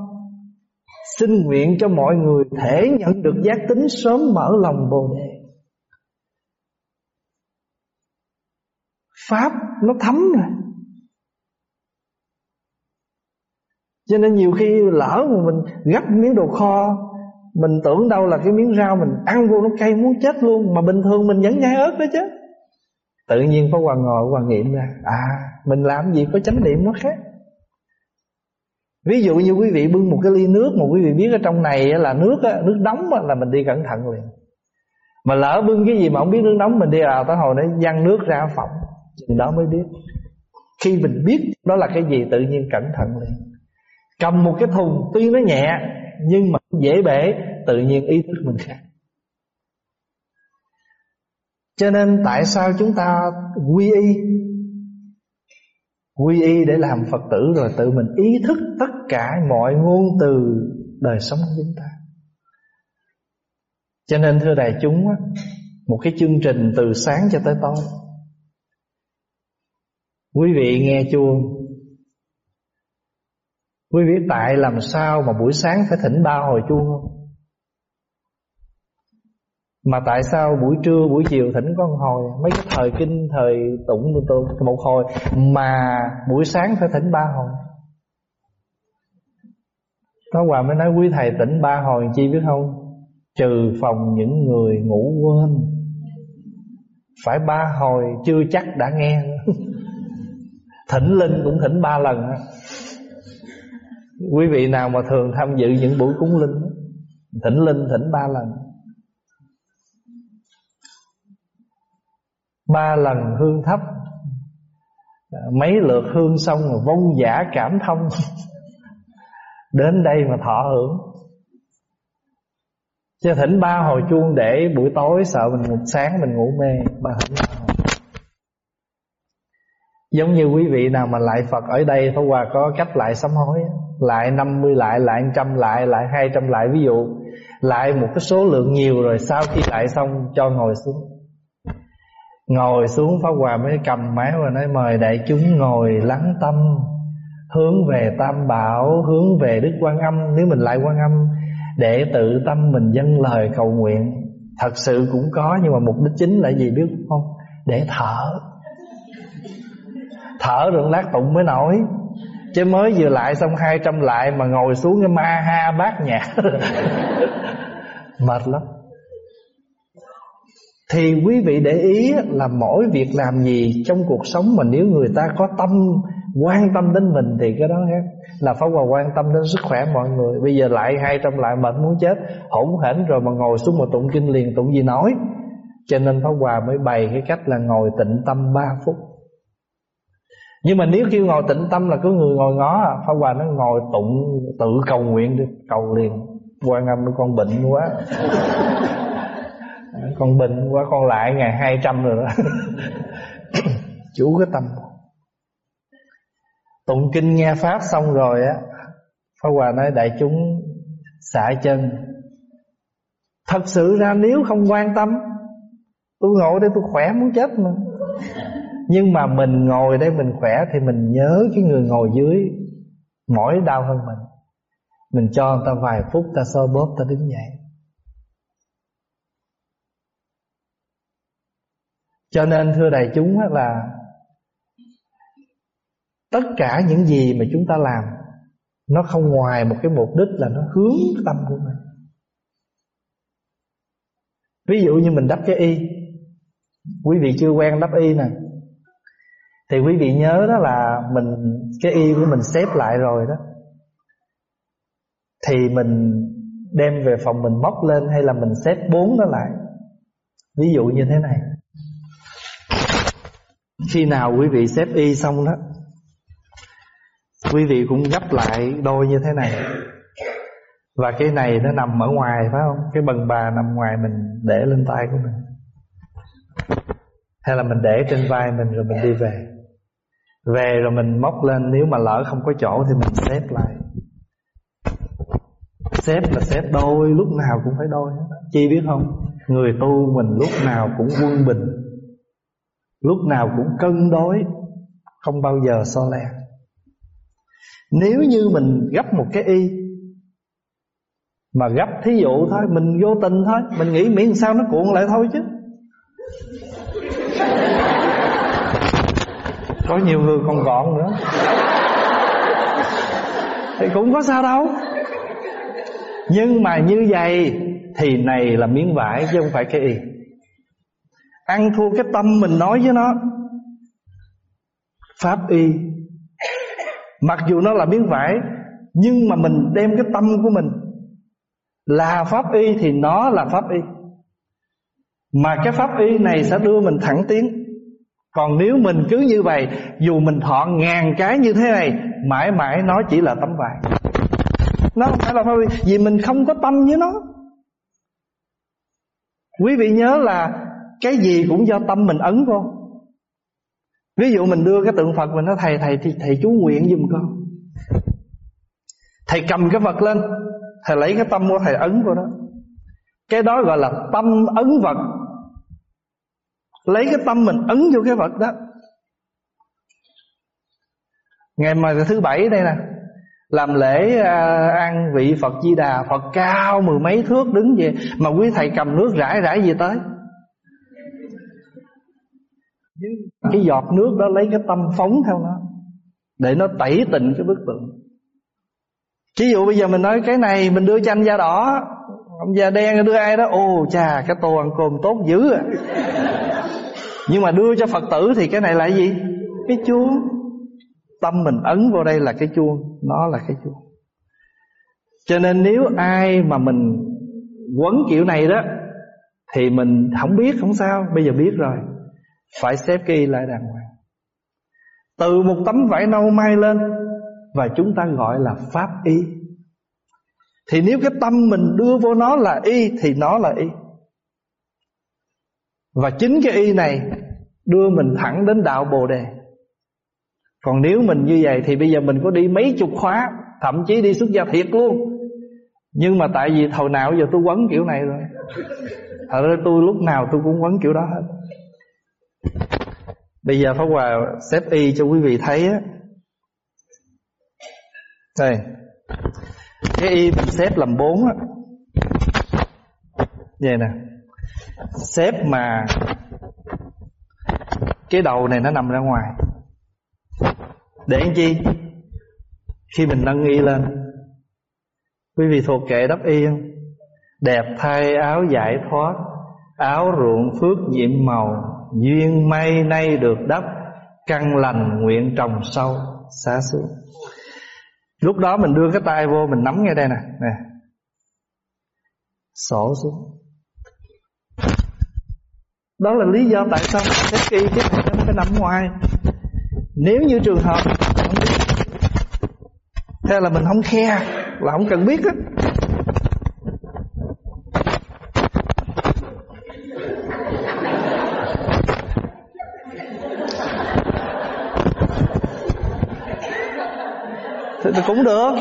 Speaker 1: Xin nguyện cho mọi người thể nhận được giác tính sớm mở lòng Bồ Đề. Pháp nó thấm rồi. Cho nên nhiều khi lỡ mà mình gấp miếng đồ kho, Mình tưởng đâu là cái miếng rau mình ăn vô nó cay muốn chết luôn, Mà bình thường mình vẫn nhai ớt đó chứ. Tự nhiên có Hòa ngồi Hòa nghiệm ra. À mình làm gì có chánh niệm nó khác? Ví dụ như quý vị bưng một cái ly nước Mà quý vị biết ở trong này là nước Nước đóng là mình đi cẩn thận liền. Mà lỡ bưng cái gì mà không biết nước nóng, Mình đi vào tới hồi nó văng nước ra phòng Chừng đó mới biết. Khi mình biết đó là cái gì, Tự nhiên cẩn thận liền. Cầm một cái thùng, tuy nó nhẹ, Nhưng mà dễ bể, Tự nhiên ý thức mình khác. Cho nên tại sao chúng ta quy y? Quy y để làm Phật tử Rồi tự mình ý thức tất cả mọi ngôn từ đời sống của chúng ta. Cho nên, thưa đại chúng Một cái chương trình từ sáng cho tới tối. Quý vị nghe chuông Quý vị tại làm sao mà buổi sáng phải thỉnh ba hồi chuông không? Mà tại sao buổi trưa, buổi chiều thỉnh có một hồi? Mấy cái thời kinh, thời tụng tụng một hồi. Mà buổi sáng phải thỉnh ba hồi. Có quà mới nói quý thầy tỉnh ba hồi chi biết không? Trừ phòng những người ngủ quên. Phải ba hồi chưa chắc đã nghe. Thỉnh linh cũng thỉnh ba lần. Quý vị nào mà thường tham dự những buổi cúng linh, Thỉnh linh thỉnh ba lần. Ba lần hương thấp. Mấy lượt hương xong rồi vong giả cảm thông. Đến đây mà thọ hưởng. Cho thỉnh ba hồi chuông để buổi tối sợ mình ngủ sáng mình ngủ mê Ba thỉnh Giống như quý vị nào mà lại Phật ở đây Pháp Hòa có cách lại sám hối. Lại 50 lại, lại 100 lại, lại 200 lại. Ví dụ Lại một cái số lượng nhiều rồi Sau khi lại xong cho ngồi xuống. Ngồi xuống Pháp Hòa mới cầm máy và nói, Mời đại chúng ngồi lắng tâm, Hướng về Tam Bảo, Hướng về Đức Quan Âm. Nếu mình lại Quan Âm, Để tự tâm mình dâng lời cầu nguyện. Thật sự cũng có, Nhưng mà mục đích chính là gì biết không? Để thở. Thở được lát tụng mới nổi. Chứ mới vừa lại xong 200 lại Mà ngồi xuống cái ma ha bát nhạc. Mệt lắm. Thì quý vị để ý là mỗi việc làm gì trong cuộc sống Mà nếu người ta có tâm, quan tâm đến mình Thì cái đó khác Là phải hòa quan tâm đến sức khỏe mọi người. Bây giờ lại 200 lại mệt muốn chết Hỗn hển rồi mà ngồi xuống mà tụng kinh liền, tụng gì nói. Cho nên Pháp Hòa mới bày cái cách là ngồi tịnh tâm 3 phút. Nhưng mà nếu kêu ngồi tĩnh tâm là cứ người ngồi ngó à Pháp Hòa nó ngồi tụng tự cầu nguyện đi, Cầu liền. Quan âm con bệnh quá. Con bệnh quá con lại ngày 200 rồi đó. Chủ cái tâm. Tụng kinh nghe Pháp xong rồi á, Pháp Hòa nói, đại chúng xả chân. Thật sự ra nếu không quan tâm, Tôi ngồi đây tôi khỏe muốn chết mà. Nhưng mà mình ngồi đây mình khỏe Thì mình nhớ cái người ngồi dưới, Mỏi đau hơn mình. Mình cho người ta vài phút Ta so bóp ta đứng dậy. Cho nên, thưa đại chúng là Tất cả những gì mà chúng ta làm, Nó không ngoài một cái mục đích là nó hướng tâm của mình. Ví dụ như mình đắp cái y. Quý vị chưa quen đắp y nè. Thì quý vị nhớ đó là mình, cái y của mình xếp lại rồi đó. Thì mình đem về phòng mình móc lên hay là mình xếp bốn nó lại. Ví dụ như thế này khi nào quý vị xếp y xong đó, quý vị cũng gấp lại đôi như thế này. Và cái này nó nằm ở ngoài, phải không? Cái bần bà nằm ngoài mình để lên tay của mình. Hay là mình để trên vai mình rồi mình đi về. Về rồi mình móc lên, Nếu mà lỡ không có chỗ thì mình xếp lại. Xếp là xếp đôi, Lúc nào cũng phải đôi. Chi biết không? Người tu mình lúc nào cũng quân bình. Lúc nào cũng cân đối Không bao giờ so le. Nếu như mình gấp một cái y Mà gấp thí dụ thôi Mình vô tình thôi Mình nghĩ miễn sao nó cuộn lại thôi chứ. Có nhiều người còn gọn nữa. Thì cũng có sao đâu. Nhưng mà như vậy Thì này là miếng vải chứ không phải cái y Ăn thua cái tâm mình nói với nó. Pháp y. Mặc dù nó là miếng vải, Nhưng mà mình đem cái tâm của mình. Là pháp y thì nó là pháp y. Mà cái pháp y này sẽ đưa mình thẳng tiến. Còn nếu mình cứ như vậy, Dù mình thọ ngàn cái như thế này, Mãi mãi nó chỉ là tấm vải. Nó không phải là pháp y, Vì mình không có tâm với nó. Quý vị nhớ là cái gì cũng do tâm mình ấn con. Ví dụ mình đưa cái tượng phật mình nói thầy thầy thì thầy chú nguyện giùm con. Thầy cầm cái vật lên, thầy lấy cái tâm của thầy ấn vô đó. Cái đó gọi là tâm ấn vật. Lấy cái tâm mình ấn vô cái vật đó. Ngày mà thứ bảy đây nè, làm lễ à, ăn vị Phật Di Đà, Phật cao mười mấy thước đứng về, Mà quý thầy cầm nước rải rải gì tới? Cái giọt nước đó lấy cái tâm phóng theo nó, để nó tẩy tịnh cái bức tượng. Ví dụ bây giờ mình nói cái này, mình đưa cho anh da đỏ, ông da đen, đưa ai đó? Ô, chà, cái tô ăn cơm tốt dữ à. Nhưng mà đưa cho phật tử thì cái này là gì? Cái chuông. Tâm mình ấn vô đây là cái chuông, nó là cái chuông. Cho nên nếu ai mà mình quấn kiểu này đó, thì mình không biết, không sao, bây giờ biết rồi phải xếp cái lại đàng hoàng. Từ một tấm vải nâu may lên Và chúng ta gọi là pháp y. Thì nếu cái tâm mình đưa vô nó là y, Thì nó là y. Và chính cái y này Đưa mình thẳng đến đạo Bồ Đề. Còn nếu mình như vậy Thì bây giờ mình có đi mấy chục khóa, Thậm chí đi xuất gia thiệt luôn. Nhưng mà tại vì thầu nào giờ tôi quấn kiểu này rồi. Thật ra tôi lúc nào tôi cũng quấn kiểu đó hết. Bây giờ Pháp Hòa xếp y cho quý vị thấy á. Đây. Cái y mình xếp làm bốn á. Vậy nè. Xếp mà Cái đầu này nó nằm ra ngoài. Để làm chi? Khi mình nâng y lên. Quý vị thuộc kệ đắp y không? Đẹp thay áo giải thoát, Áo ruộng phước nhiệm màu Duyên may nay được đắp, Căn lành nguyện trồng sâu Xá xuống Lúc đó mình đưa cái tay vô, Mình nắm ngay đây nè nè. Sổ xuống. Đó là lý do tại sao Cái kỳ cái này nó phải nằm ngoài Nếu như trường hợp không biết Thế là mình không khe, Là không cần biết á. Thì cũng được.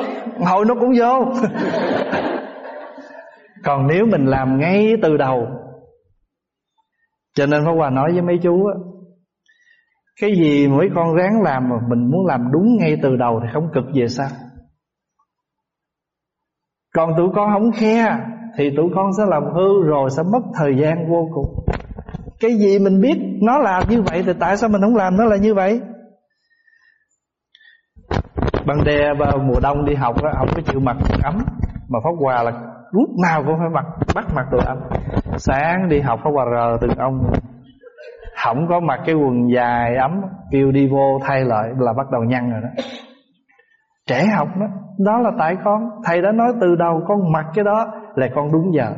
Speaker 1: Hồi nó cũng vô. Còn nếu mình làm ngay từ đầu, cho nên Pháp Hòa nói với mấy chú á, Cái gì mỗi con ráng làm mà mình muốn làm đúng ngay từ đầu Thì không cực về sao Còn tụi con không khe Thì tụi con sẽ làm hư rồi sẽ mất thời gian vô cùng. Cái gì mình biết nó làm như vậy Thì tại sao mình không làm nó là như vậy? Ban đe vào mùa đông đi học á, Không có chịu mặc ấm Mà Pháp Hòa là lúc nào cũng phải mặc, Bắt mặc đồ ấm Sáng đi học Pháp Hòa rờ từng ông. Không có mặc cái quần dài ấm, Kêu đi vô thay lại là bắt đầu nhăn rồi đó. Trẻ học đó Đó là tại con. Thầy đã nói từ đầu con mặc cái đó Là con đúng giờ.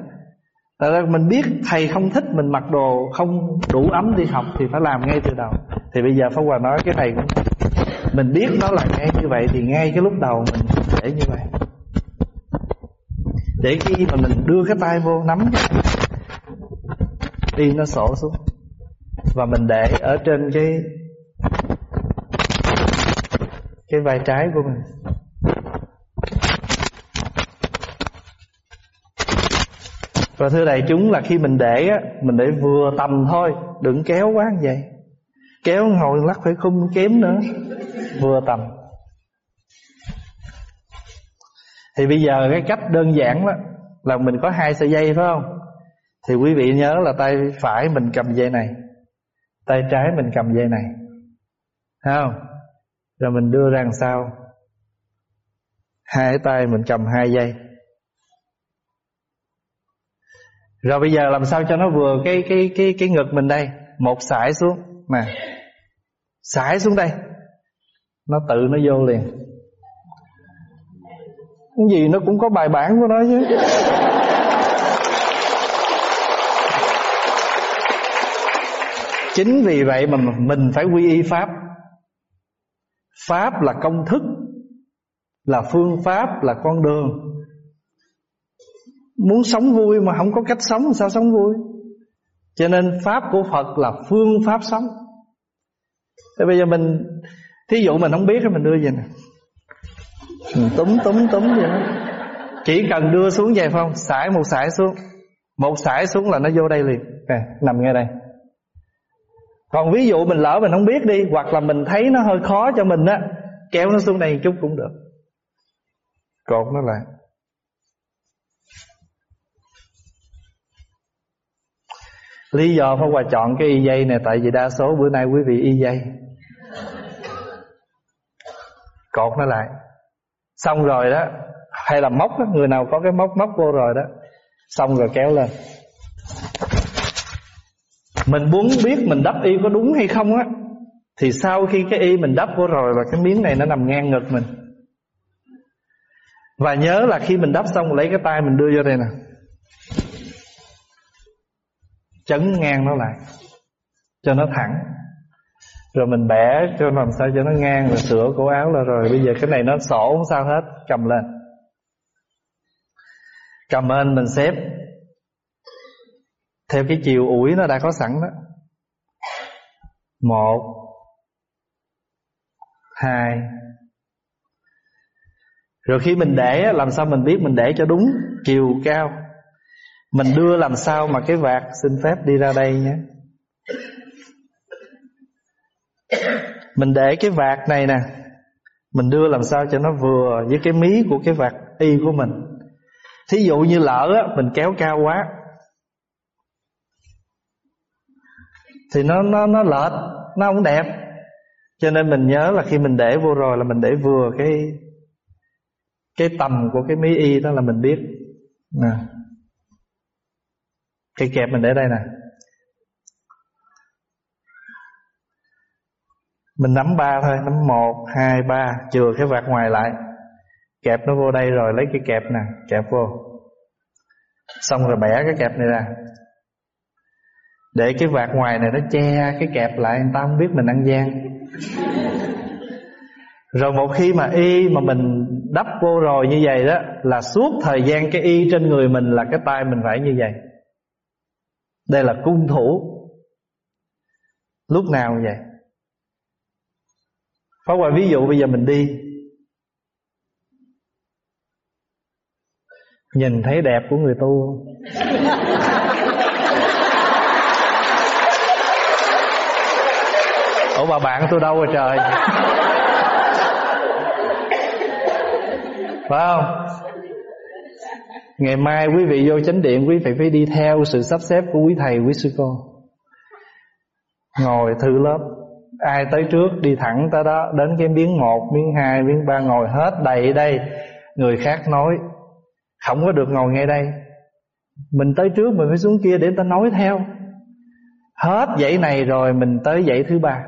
Speaker 1: Tại ra mình biết thầy không thích mình mặc đồ không đủ ấm đi học Thì phải làm ngay từ đầu. Thì bây giờ Pháp Hòa nói cái thầy cũng mình biết nó là ngay như vậy thì ngay cái lúc đầu mình để như vậy. Để khi mà mình đưa cái tay vô nắm đi nó sổ xuống. Và mình để ở trên cái cái vai trái của mình. Và thưa đại chúng, là khi mình để á, mình để vừa tầm thôi, đừng kéo quá như vậy kéo ngồi lắc phải khung kém nữa vừa tầm. Thì bây giờ cái cách đơn giản đó là mình có hai sợi dây, phải không? Thì quý vị nhớ là tay phải mình cầm dây này, tay trái mình cầm dây này, Thấy không? Rồi mình đưa ra làm sao? Hai tay mình cầm hai dây. Rồi bây giờ làm sao cho nó vừa cái cái cái cái ngực mình đây? Một sải xuống nè sải xuống đây nó tự nó vô liền. Cái gì nó cũng có bài bản của nó chứ. Chính vì vậy mà mình phải quy y pháp. Pháp là công thức, là phương pháp, là con đường. Muốn sống vui mà không có cách sống, sao sống vui? Cho nên pháp của phật là phương pháp sống. Thế bây giờ mình thí dụ mình không biết thì mình đưa về nè. Mình túm túm túm vậy đó. Chỉ cần đưa xuống vậy không? Sải một sải xuống. Một sải xuống là nó vô đây liền. Nè, nằm ngay đây. Còn ví dụ mình lỡ mình không biết đi, hoặc là mình thấy nó hơi khó cho mình á, kéo nó xuống đây một chút cũng được. Cột nó lại. Lý do Pháp Hòa chọn cái y dây này, Tại vì đa số bữa nay quý vị y dây. Cột nó lại. Xong rồi đó, Hay là móc đó, Người nào có cái móc móc vô rồi đó, Xong rồi kéo lên. Mình muốn biết mình đắp y có đúng hay không á, Thì sau khi cái y mình đắp vô rồi Và cái miếng này nó nằm ngang ngực mình. Và nhớ là khi mình đắp xong, Lấy cái tay mình đưa vô đây nè. Chấn ngang nó lại, cho nó thẳng rồi mình bẻ cho làm sao cho nó ngang rồi sửa cổ áo là rồi. Bây giờ cái này nó sổ không sao hết. Cầm lên. Cầm lên, mình xếp. Theo cái chiều ủi nó đã có sẵn đó. Một, hai. Rồi khi mình để làm sao mình biết mình để cho đúng chiều cao? Mình đưa làm sao mà cái vạt xin phép đi ra đây nhé? Mình để cái vạt này nè. Mình đưa làm sao cho nó vừa với cái mí của cái vạt y của mình. Thí dụ như lỡ á, mình kéo cao quá Thì nó nó nó lệch Nó không đẹp. Cho nên mình nhớ là khi mình để vô rồi Là mình để vừa cái Cái tầm của cái mí y đó là mình biết. Nè. Cái kẹp mình để đây nè. Mình nắm ba thôi Nắm một, hai, ba Chừa cái vạt ngoài lại. Kẹp nó vô đây rồi lấy cái kẹp nè Kẹp vô. Xong rồi bẻ cái kẹp này ra. Để cái vạt ngoài này nó che Cái kẹp lại người ta không biết mình ăn gian. Rồi một khi mà y mà mình đắp vô rồi như vậy đó Là suốt thời gian cái y trên người mình Là cái tay mình phải như vậy. Đây là cung thủ. Lúc nào vậy. Pháp Hòa ví dụ bây giờ mình đi. Nhìn thấy đẹp của người tu Ủa bà bạn tôi đâu rồi trời? Phải không? Ngày mai quý vị vô chánh điện, Quý vị phải đi theo sự sắp xếp của quý thầy, quý sư cô. Ngồi thư lớp. Ai tới trước đi thẳng tới đó Đến cái miếng một, miếng hai, miếng ba Ngồi hết đầy đây. Người khác nói Không có được ngồi ngay đây. Mình tới trước mình phải xuống kia để người ta nói theo. Hết dãy này rồi Mình tới dãy thứ ba.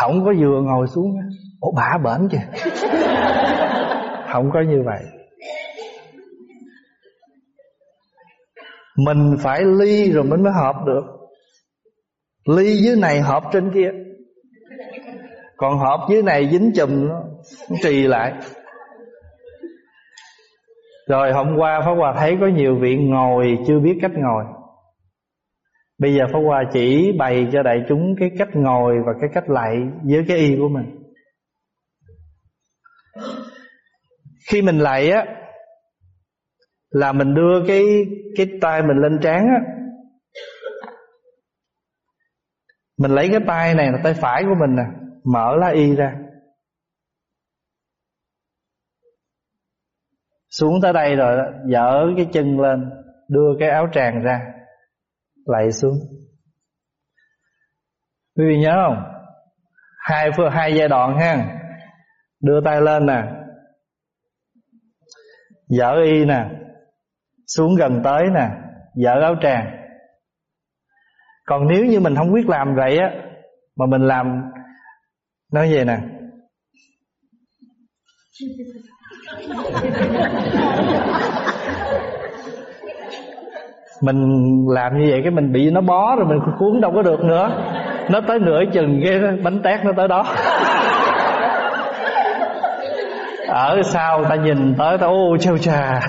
Speaker 1: Không có vừa ngồi xuống Ủa bả bển kìa. Không có như vậy. Mình phải ly rồi mình mới hợp được. Ly dưới này hộp trên kia. Còn hộp dưới này dính chùm nó, trì lại. Rồi hôm qua Pháp Hòa thấy có nhiều vị ngồi chưa biết cách ngồi. Bây giờ Pháp Hòa chỉ bày cho đại chúng cái cách ngồi và cái cách lại với cái y của mình. Khi mình lại á Là mình đưa cái cái tay mình lên trán á mình lấy cái tay này là tay phải của mình nè, mở lá y ra. Xuống tới đây rồi dở cái chân lên, đưa cái áo tràng ra, lạy xuống. Quý vị nhớ không? Hai phương hai giai đoạn ha. Đưa tay lên nè. Dở y nè. Xuống gần tới nè. Dở áo tràng còn nếu như mình không biết làm vậy á, mà mình làm, nói vậy nè. Mình làm như vậy cái mình bị nó bó rồi mình cuốn đâu có được nữa. Nó tới nửa chừng cái bánh tét nó tới đó. Ở sau ta nhìn tới ta, ô chêu trà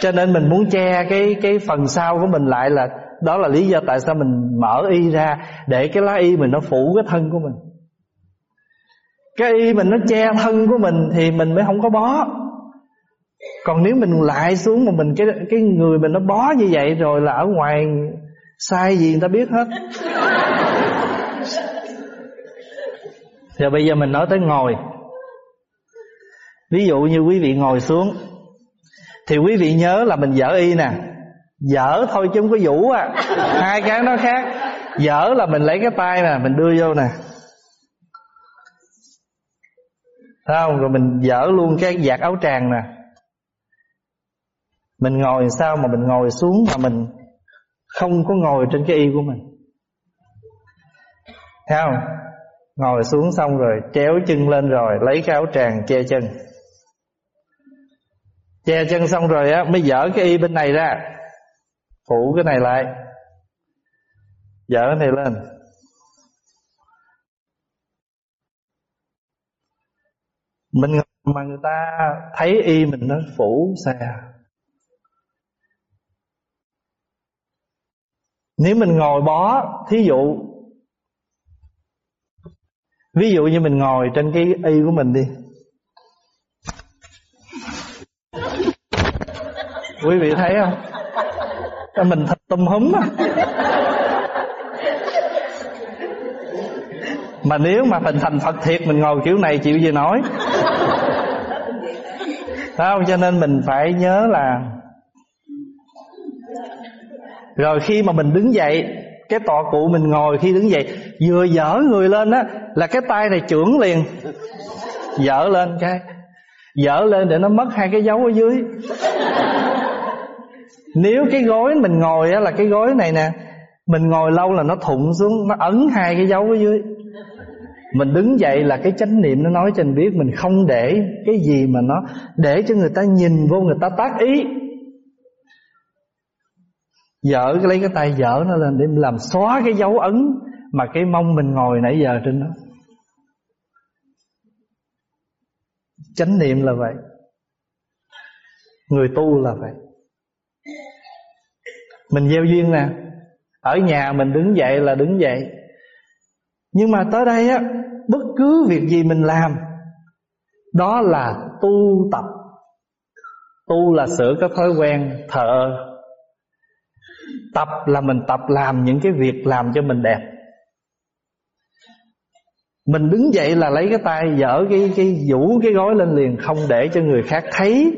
Speaker 1: cho nên mình muốn che cái cái phần sau của mình lại là đó là lý do tại sao mình mở y ra để cái lá y mình nó phủ cái thân của mình. Cái y mình nó che thân của mình thì mình mới không có bó. Còn nếu mình lại xuống mà mình, cái cái người mình nó bó như vậy rồi là ở ngoài sai gì người ta biết hết. Rồi bây giờ mình nói tới ngồi. Ví dụ như quý vị ngồi xuống, thì quý vị nhớ là mình dở y nè dở thôi chứ không có vũ à. Hai cái nó khác. Dở là mình lấy cái tay nè, mình đưa vô nè. Thấy không? Rồi mình dở luôn cái giặt áo tràng nè. Mình ngồi sao mà mình ngồi xuống mà mình Không có ngồi trên cái y của mình? Thấy không? Ngồi xuống xong rồi chéo chân lên rồi Lấy cái áo tràng che chân. Che chân xong rồi á, Mới dở cái y bên này ra. Phủ cái này lại. Dở cái này lên. Mình mà người ta thấy y mình nó phủ xa. Nếu mình ngồi bó, Thí dụ, Ví dụ như mình ngồi trên cái y của mình đi. Quý vị thấy không? Mình thật tùm húm á. Mà nếu mà mình thành Phật thiệt, Mình ngồi kiểu này chịu gì nói Thấy không? Cho nên mình phải nhớ là Rồi khi mà mình đứng dậy, Cái tọa cụ mình ngồi khi đứng dậy, Vừa dở người lên á, Là cái tay này trưởng liền. Dở lên cái, Dở lên để nó mất hai cái dấu ở dưới. Nếu cái gối mình ngồi á Là cái gối này nè, Mình ngồi lâu là nó thụng xuống, Nó ấn hai cái dấu ở dưới. Mình đứng dậy là cái chánh niệm nó nói cho mình biết Mình không để cái gì mà nó Để cho người ta nhìn vô, người ta tác ý. Dở lấy cái tay dở nó lên Để làm xóa cái dấu ấn Mà cái mông mình ngồi nãy giờ trên đó. Chánh niệm là vậy. Người tu là vậy. Mình gieo duyên nè. Ở nhà mình đứng dậy là đứng dậy. Nhưng mà tới đây á, Bất cứ việc gì mình làm, Đó là tu tập. Tu là sửa cái thói quen thờ. Tập là mình tập làm những cái việc làm cho mình đẹp. Mình đứng dậy là lấy cái tay, dở cái cái vũ cái gối lên liền, Không để cho người khác thấy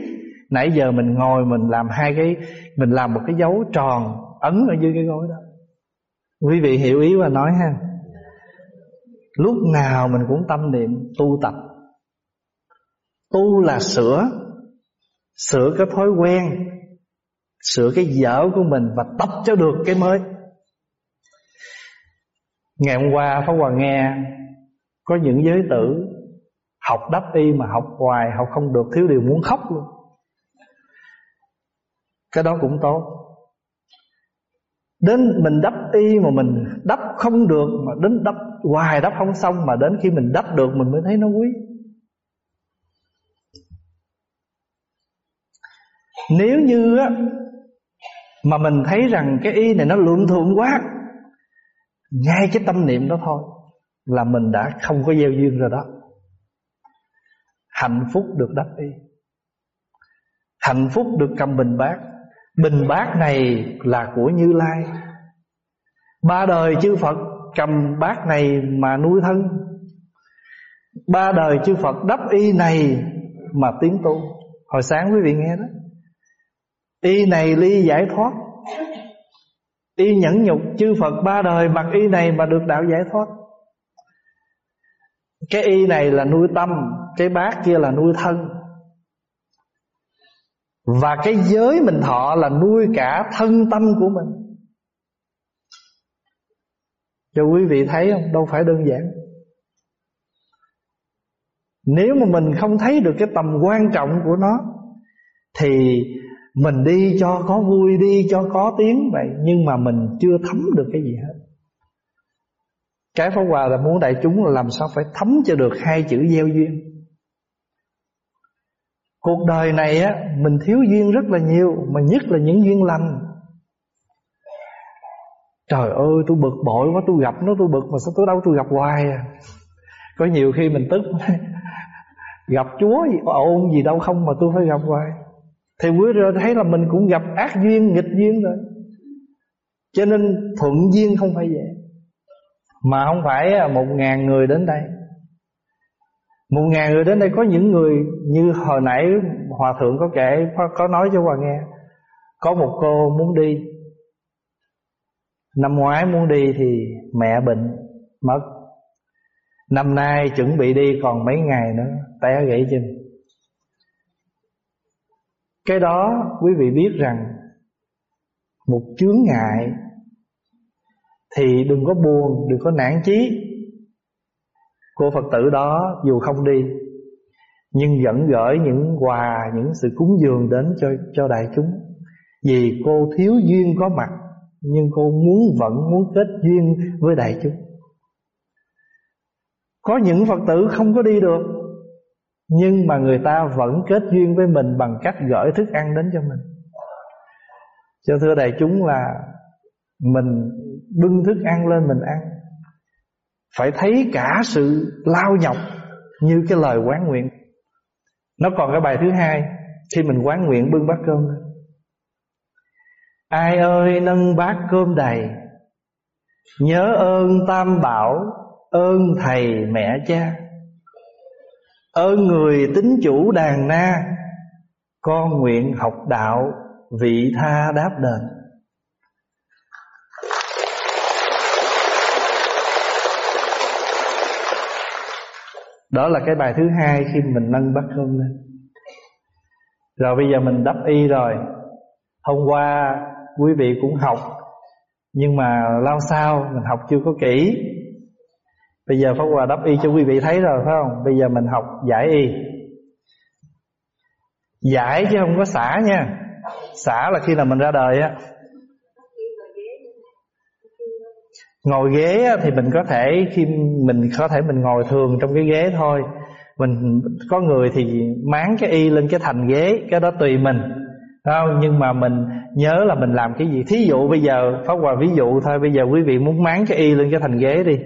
Speaker 1: Nãy giờ mình ngồi mình làm hai cái, Mình làm một cái dấu tròn Ấn ở dưới cái gối đó. Quý vị hiểu ý và nói ha. Lúc nào mình cũng tâm niệm tu tập. Tu là sửa Sửa cái thói quen, Sửa cái dở của mình Và tập cho được cái mới. Ngày hôm qua Pháp Hòa nghe, Có những giới tử Học đắp y mà học hoài, Học không được, thiếu điều muốn khóc luôn. Cái đó cũng tốt. Đến mình đắp y mà mình đắp không được, Mà đến đắp hoài đắp không xong, Mà đến khi mình đắp được mình mới thấy nó quý. Nếu như á, Mà mình thấy rằng cái y này nó lượng thượng quá, Ngay cái tâm niệm đó thôi Là mình đã không có gieo duyên rồi đó. Hạnh phúc được đắp y. Hạnh phúc được cầm bình bát bình bát này là của như lai. Ba đời chư phật cầm bát này mà nuôi thân. Ba đời chư phật đắp y này mà tiến tu. Hồi sáng quý vị nghe đó. Y này ly giải thoát. Y nhẫn nhục chư phật ba đời bằng y này mà được đạo giải thoát. Cái y này là nuôi tâm, cái bát kia là nuôi thân và cái giới mình thọ là nuôi cả thân tâm của mình. Cho quý vị thấy không? Đâu phải đơn giản. Nếu mà mình không thấy được cái tầm quan trọng của nó, Thì mình đi cho có vui, Đi cho có tiếng vậy. Nhưng mà mình chưa thấm được cái gì hết. Cái Pháp Hòa là muốn đại chúng là làm sao phải thấm cho được hai chữ gieo duyên. Cuộc đời này á, Mình thiếu duyên rất là nhiều, Mà nhất là những duyên lành. Trời ơi, tôi bực bội quá, Tôi gặp nó, tôi bực Mà sao tôi đâu tôi gặp hoài à? Có nhiều khi mình tức, Gặp chúa gì ồn gì đâu không Mà tôi phải gặp hoài. Thì quý rồi thấy là mình cũng gặp ác duyên, Nghịch duyên rồi. Cho nên thuận duyên không phải vậy Mà không phải à, một ngàn người đến đây một ngàn người đến đây có những người Như hồi nãy Hòa Thượng có kể, Có nói cho Hòa nghe. Có một cô muốn đi. Năm ngoái muốn đi thì mẹ bệnh, Mất. Năm nay chuẩn bị đi còn mấy ngày nữa, Té gãy chân. Cái đó quý vị biết rằng Một chướng ngại Thì đừng có buồn, Đừng có nản chí. Cô Phật tử đó dù không đi, Nhưng vẫn gửi những quà, Những sự cúng dường đến cho cho đại chúng. Vì cô thiếu duyên có mặt, Nhưng cô muốn vẫn muốn kết duyên với đại chúng. Có những Phật tử không có đi được, Nhưng mà người ta vẫn kết duyên với mình Bằng cách gửi thức ăn đến cho mình. Cho thưa đại chúng là Mình bưng thức ăn lên mình ăn phải thấy cả sự lao nhọc như cái lời quán nguyện. Nó còn cái bài thứ hai, khi mình quán nguyện bưng bát cơm ai ơi, nâng bát cơm đầy, nhớ ơn tam bảo, ơn thầy mẹ cha, ơn người tính chủ đàn na, con nguyện học đạo vị tha đáp đền. Đó là cái bài thứ hai khi mình nâng bát cơm lên. Rồi bây giờ mình đắp y rồi. Hôm qua quý vị cũng học, Nhưng mà lao sao mình học chưa có kỹ. Bây giờ Pháp Hòa đắp y cho quý vị thấy rồi, phải không? Bây giờ mình học giải y. Giải chứ không có xả nha. Xả là khi nào mình ra đời á. Ngồi ghế thì mình có thể khi mình có thể mình ngồi thường trong cái ghế thôi. Mình có người thì máng cái y lên cái thành ghế, cái đó tùy mình. không? Nhưng mà mình nhớ là mình làm cái gì Thí dụ bây giờ Pháp Hòa ví dụ thôi Bây giờ quý vị muốn máng cái y lên cái thành ghế đi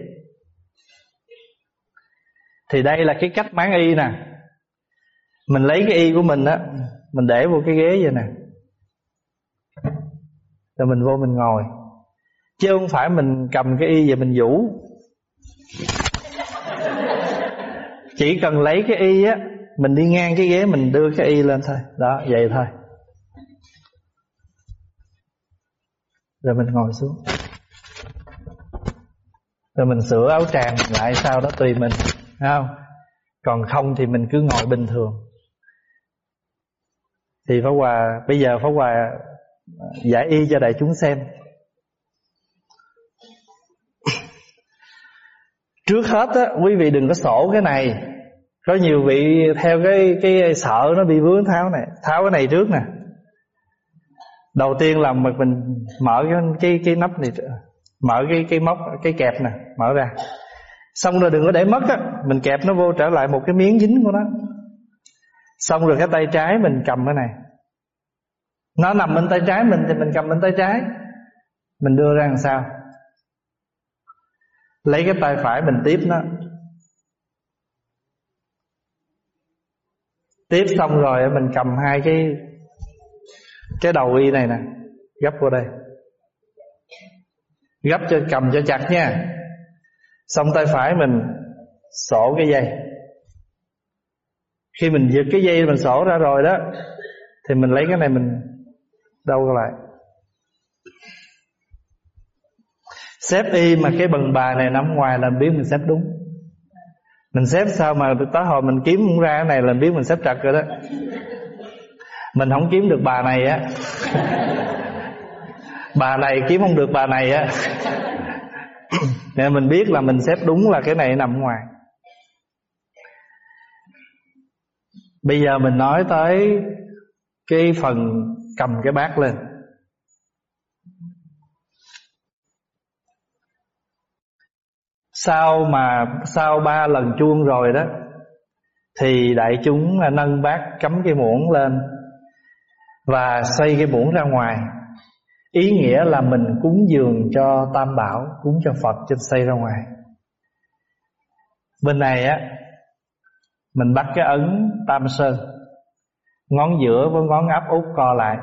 Speaker 1: Thì đây là cái cách máng y nè Mình lấy cái y của mình á Mình để vô cái ghế vậy nè Rồi mình vô mình ngồi Chứ không phải mình cầm cái y về mình vũ. Chỉ cần lấy cái y á, Mình đi ngang cái ghế, mình đưa cái y lên thôi. Đó, vậy thôi. Rồi mình ngồi xuống. Rồi mình sửa áo tràng lại sau đó tùy mình không? Còn không thì mình cứ ngồi bình thường. Thì Pháp Hòa, Bây giờ Pháp Hòa giải y cho đại chúng xem. Trước hết á, quý vị đừng có sổ cái này. Có nhiều vị theo cái cái sợ nó bị vướng tháo này Tháo cái này trước nè. Đầu tiên là mình mở cái cái, cái nắp này Mở cái cái móc, cái kẹp nè Mở ra. Xong rồi đừng có để mất á Mình kẹp nó vô trở lại một cái miếng dính của nó. Xong rồi cái tay trái mình cầm cái này. Nó nằm bên tay trái mình thì mình cầm bên tay trái. Mình đưa ra làm sao? Lấy cái tay phải mình tiếp nó. Tiếp xong rồi mình cầm hai cái cái đầu y này nè, gấp vô đây. Gấp cho, cầm cho chặt nha. Xong tay phải mình sổ cái dây. Khi mình giật cái dây mình sổ ra rồi đó, thì mình lấy cái này mình đâu lại. Xếp y mà cái bần bà này nằm ngoài là biết mình xếp đúng. Mình xếp sao mà tới hồi mình kiếm ra cái này là biết mình xếp trật rồi đó. Mình không kiếm được bà này á. Bà này kiếm không được bà này á. Nên mình biết là mình xếp đúng là cái này nằm ngoài. Bây giờ mình nói tới cái phần cầm cái bát lên. Sau mà, sau ba lần chuông rồi đó, thì đại chúng nâng bát cắm cái muỗng lên và xây cái muỗng ra ngoài. Ý nghĩa là mình cúng dường cho tam bảo, cúng cho phật trên xây ra ngoài. Bên này á, mình bắt cái ấn tam sơn, ngón giữa với ngón áp út co lại,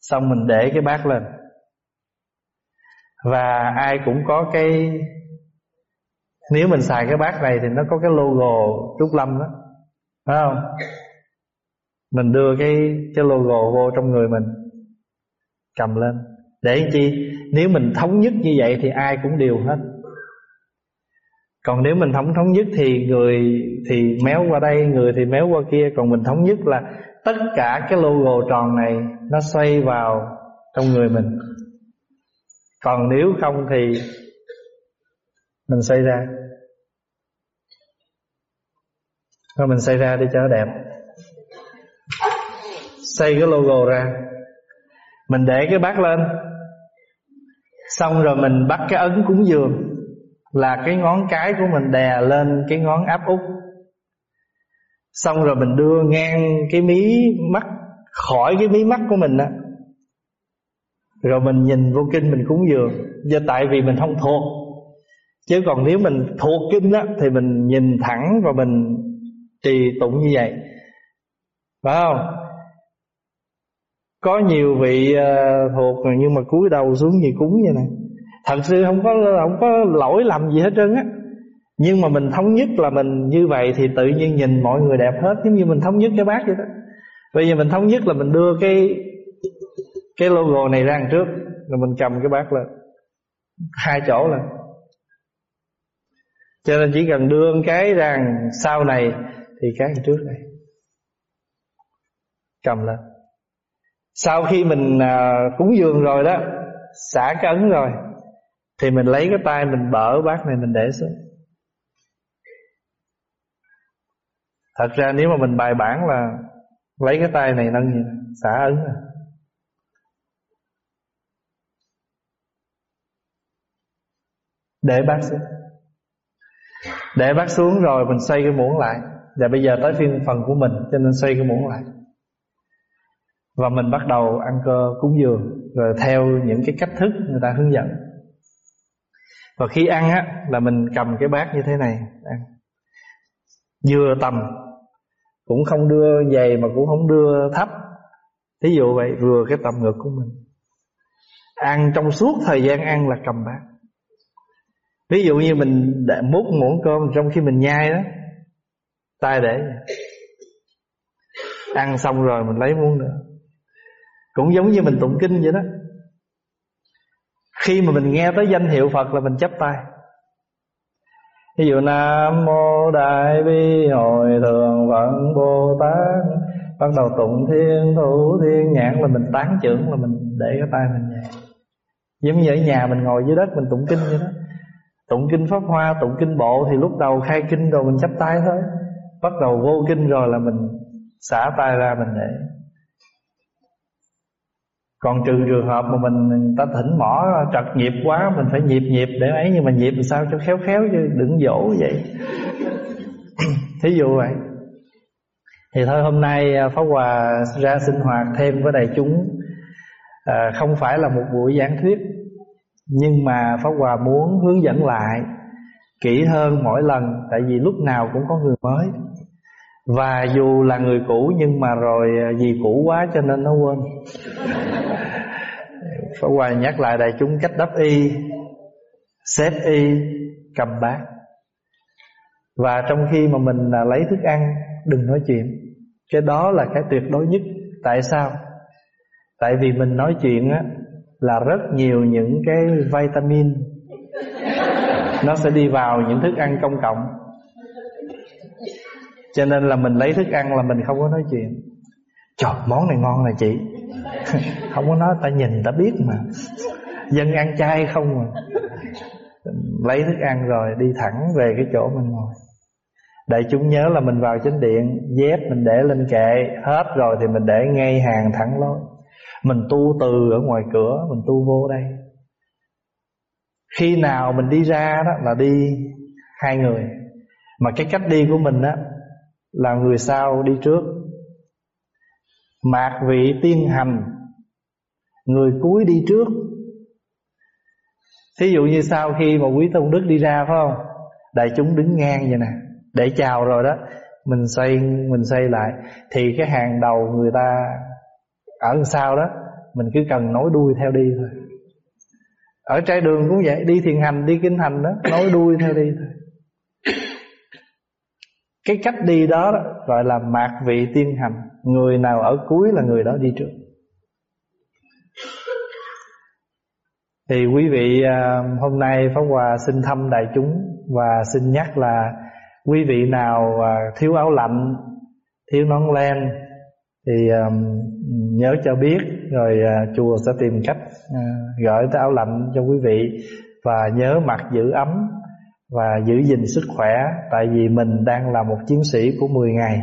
Speaker 1: xong mình để cái bát lên. Và ai cũng có cái nếu mình xài cái bát này thì nó có cái logo trúc lâm đó. Phải không? Mình đưa cái cái logo vô trong người mình, cầm lên. Để chi? Nếu mình thống nhất như vậy thì ai cũng đều hết. Còn nếu mình không thống nhất thì người, thì méo qua đây, người thì méo qua kia. Còn mình thống nhất là tất cả cái logo tròn này nó xoay vào trong người mình. Còn nếu không thì mình xoay ra. Thôi mình xây ra đi cho nó đẹp. Xây cái logo ra. Mình để cái bát lên. Xong rồi mình bắt cái ấn cúng dường. Là cái ngón cái của mình đè lên cái ngón áp út. Xong rồi mình đưa ngang cái mí mắt, khỏi cái mí mắt của mình á. Rồi mình nhìn vô kinh mình cúng dường. Do tại vì mình không thuộc. Chứ còn nếu mình thuộc kinh á, thì mình nhìn thẳng và mình trì tụng như vậy. Phải không? Có nhiều vị uh, thuộc nhưng mà cúi đầu xuống gì cúng vậy này thật sự không có không có lỗi lầm gì hết trơn á. Nhưng mà mình thống nhất là mình như vậy thì tự nhiên nhìn mọi người đẹp hết giống như mình thống nhất cái bát vậy đó. Bây giờ mình thống nhất là mình đưa cái cái logo này ra trước rồi mình cầm cái bát lên. Hai chỗ lên. Cho nên chỉ cần đưa cái rằng sau này thì cái trước này cầm lên. Sau khi mình à, cúng dường rồi đó xả cái ấn rồi thì mình lấy cái tay mình bở bát này mình để xuống. Thật ra nếu mà mình bài bản là lấy cái tay này nâng gì xả ấn rồi để bát xuống. Để bát xuống rồi mình xoay cái muỗng lại và bây giờ tới phiên phần của mình, cho nên xoay cái muỗng lại. Và mình bắt đầu ăn cơ cúng dường, rồi theo những cái cách thức người ta hướng dẫn. Và khi ăn á, là mình cầm cái bát như thế này, ăn. Vừa tầm, cũng không đưa dày mà cũng không đưa thấp. Thí dụ vậy, vừa cái tầm ngực của mình. Ăn trong suốt thời gian ăn là cầm bát. Ví dụ như mình để múc muỗng cơm trong khi mình nhai đó tay để ăn xong rồi mình lấy muỗng nữa. Cũng giống như mình tụng kinh vậy đó. Khi mà mình nghe tới danh hiệu Phật là mình chấp tay. Ví dụ Nam Mô Đại Bi hồi Thường phật Bồ Tát. Bắt đầu tụng thiên thủ thiên nhãn là mình tán trưởng là mình để cái tay mình nhẹ Giống như ở nhà mình ngồi dưới đất mình tụng kinh vậy đó. Tụng kinh Pháp Hoa, tụng kinh Bộ Thì lúc đầu khai kinh rồi mình chấp tay thôi. Bắt đầu vô kinh rồi là mình xả tay ra mình để. Còn trừ trường hợp mà mình người ta thỉnh mỏ trật nhịp quá mình phải nhịp nhịp để ấy nhưng mà nhịp làm sao cho khéo khéo chứ đừng dỗ vậy. Thí dụ vậy. Thì thôi hôm nay à, Pháp Hòa ra sinh hoạt thêm với đại chúng. À, Không phải là một buổi giảng thuyết Nhưng mà Pháp Hòa muốn hướng dẫn lại Kỹ hơn mỗi lần, Tại vì lúc nào cũng có người mới. Và dù là người cũ, nhưng mà rồi à, vì cũ quá cho nên nó quên. Pháp Hoài nhắc lại đại chúng cách đắp y, Xếp y, Cầm bát. Và trong khi mà mình à, lấy thức ăn, Đừng nói chuyện. Cái đó là cái tuyệt đối nhất. Tại sao? Tại vì mình nói chuyện á, Là rất nhiều những cái vitamin nó sẽ đi vào những thức ăn công cộng. Cho nên là mình lấy thức ăn là mình không có nói chuyện. Trời, món này ngon nè chị. Không có nói, ta nhìn ta biết mà. Dân ăn chay không mà Lấy thức ăn rồi đi thẳng về cái chỗ mình ngồi. Đại chúng nhớ là mình vào chánh điện, Dép mình để lên kệ, Hết rồi thì mình để ngay hàng thẳng lối. Mình tu từ ở ngoài cửa, Mình tu vô đây. Khi nào mình đi ra đó Là đi hai người. Mà cái cách đi của mình đó Là người sau đi trước. Mạc vị tiên hành, Người cuối đi trước. Thí dụ như sau khi mà quý tôn đức đi ra, phải không? Đại chúng đứng ngang vậy nè, Để chào rồi đó, Mình xoay mình xoay lại. Thì cái hàng đầu người ta Ở sau đó, Mình cứ cần nối đuôi theo đi thôi. Ở trái đường cũng vậy Đi thiền hành, đi kinh hành đó Nối đuôi theo đi thôi. Cái cách đi đó, đó Gọi là mạc vị tiên hành. Người nào ở cuối là người đó đi trước. Thì quý vị à, hôm nay Pháp Hòa xin thăm đại chúng Và xin nhắc là Quý vị nào à, thiếu áo lạnh Thiếu nón len Thì à, nhớ cho biết rồi à, chùa sẽ tìm cách à, Gửi cái áo lạnh cho quý vị Và nhớ mặc giữ ấm Và giữ gìn sức khỏe Tại vì mình đang là một chiến sĩ của 10 ngày.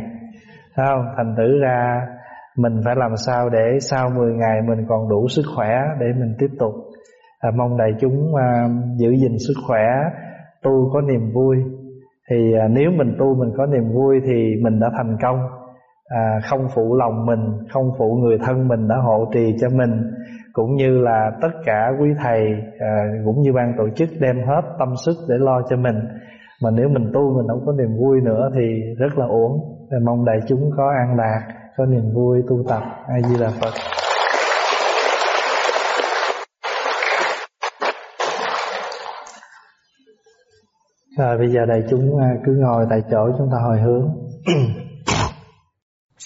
Speaker 1: Thấy không? Thành thử ra mình phải làm sao để sau 10 ngày mình còn đủ sức khỏe để mình tiếp tục. À, mong đại chúng à, giữ gìn sức khỏe tu có niềm vui. Thì à, nếu mình tu mình có niềm vui thì mình đã thành công à, không phụ lòng mình không phụ người thân mình đã hộ trì cho mình cũng như là tất cả quý thầy à, cũng như ban tổ chức đem hết tâm sức để lo cho mình. Mà nếu mình tu mình không có niềm vui nữa thì rất là uổng. Mong đại chúng có an lạc có niềm vui tu tập. A di đà phật. Rồi bây giờ đại chúng à, cứ ngồi tại chỗ chúng ta hồi hướng.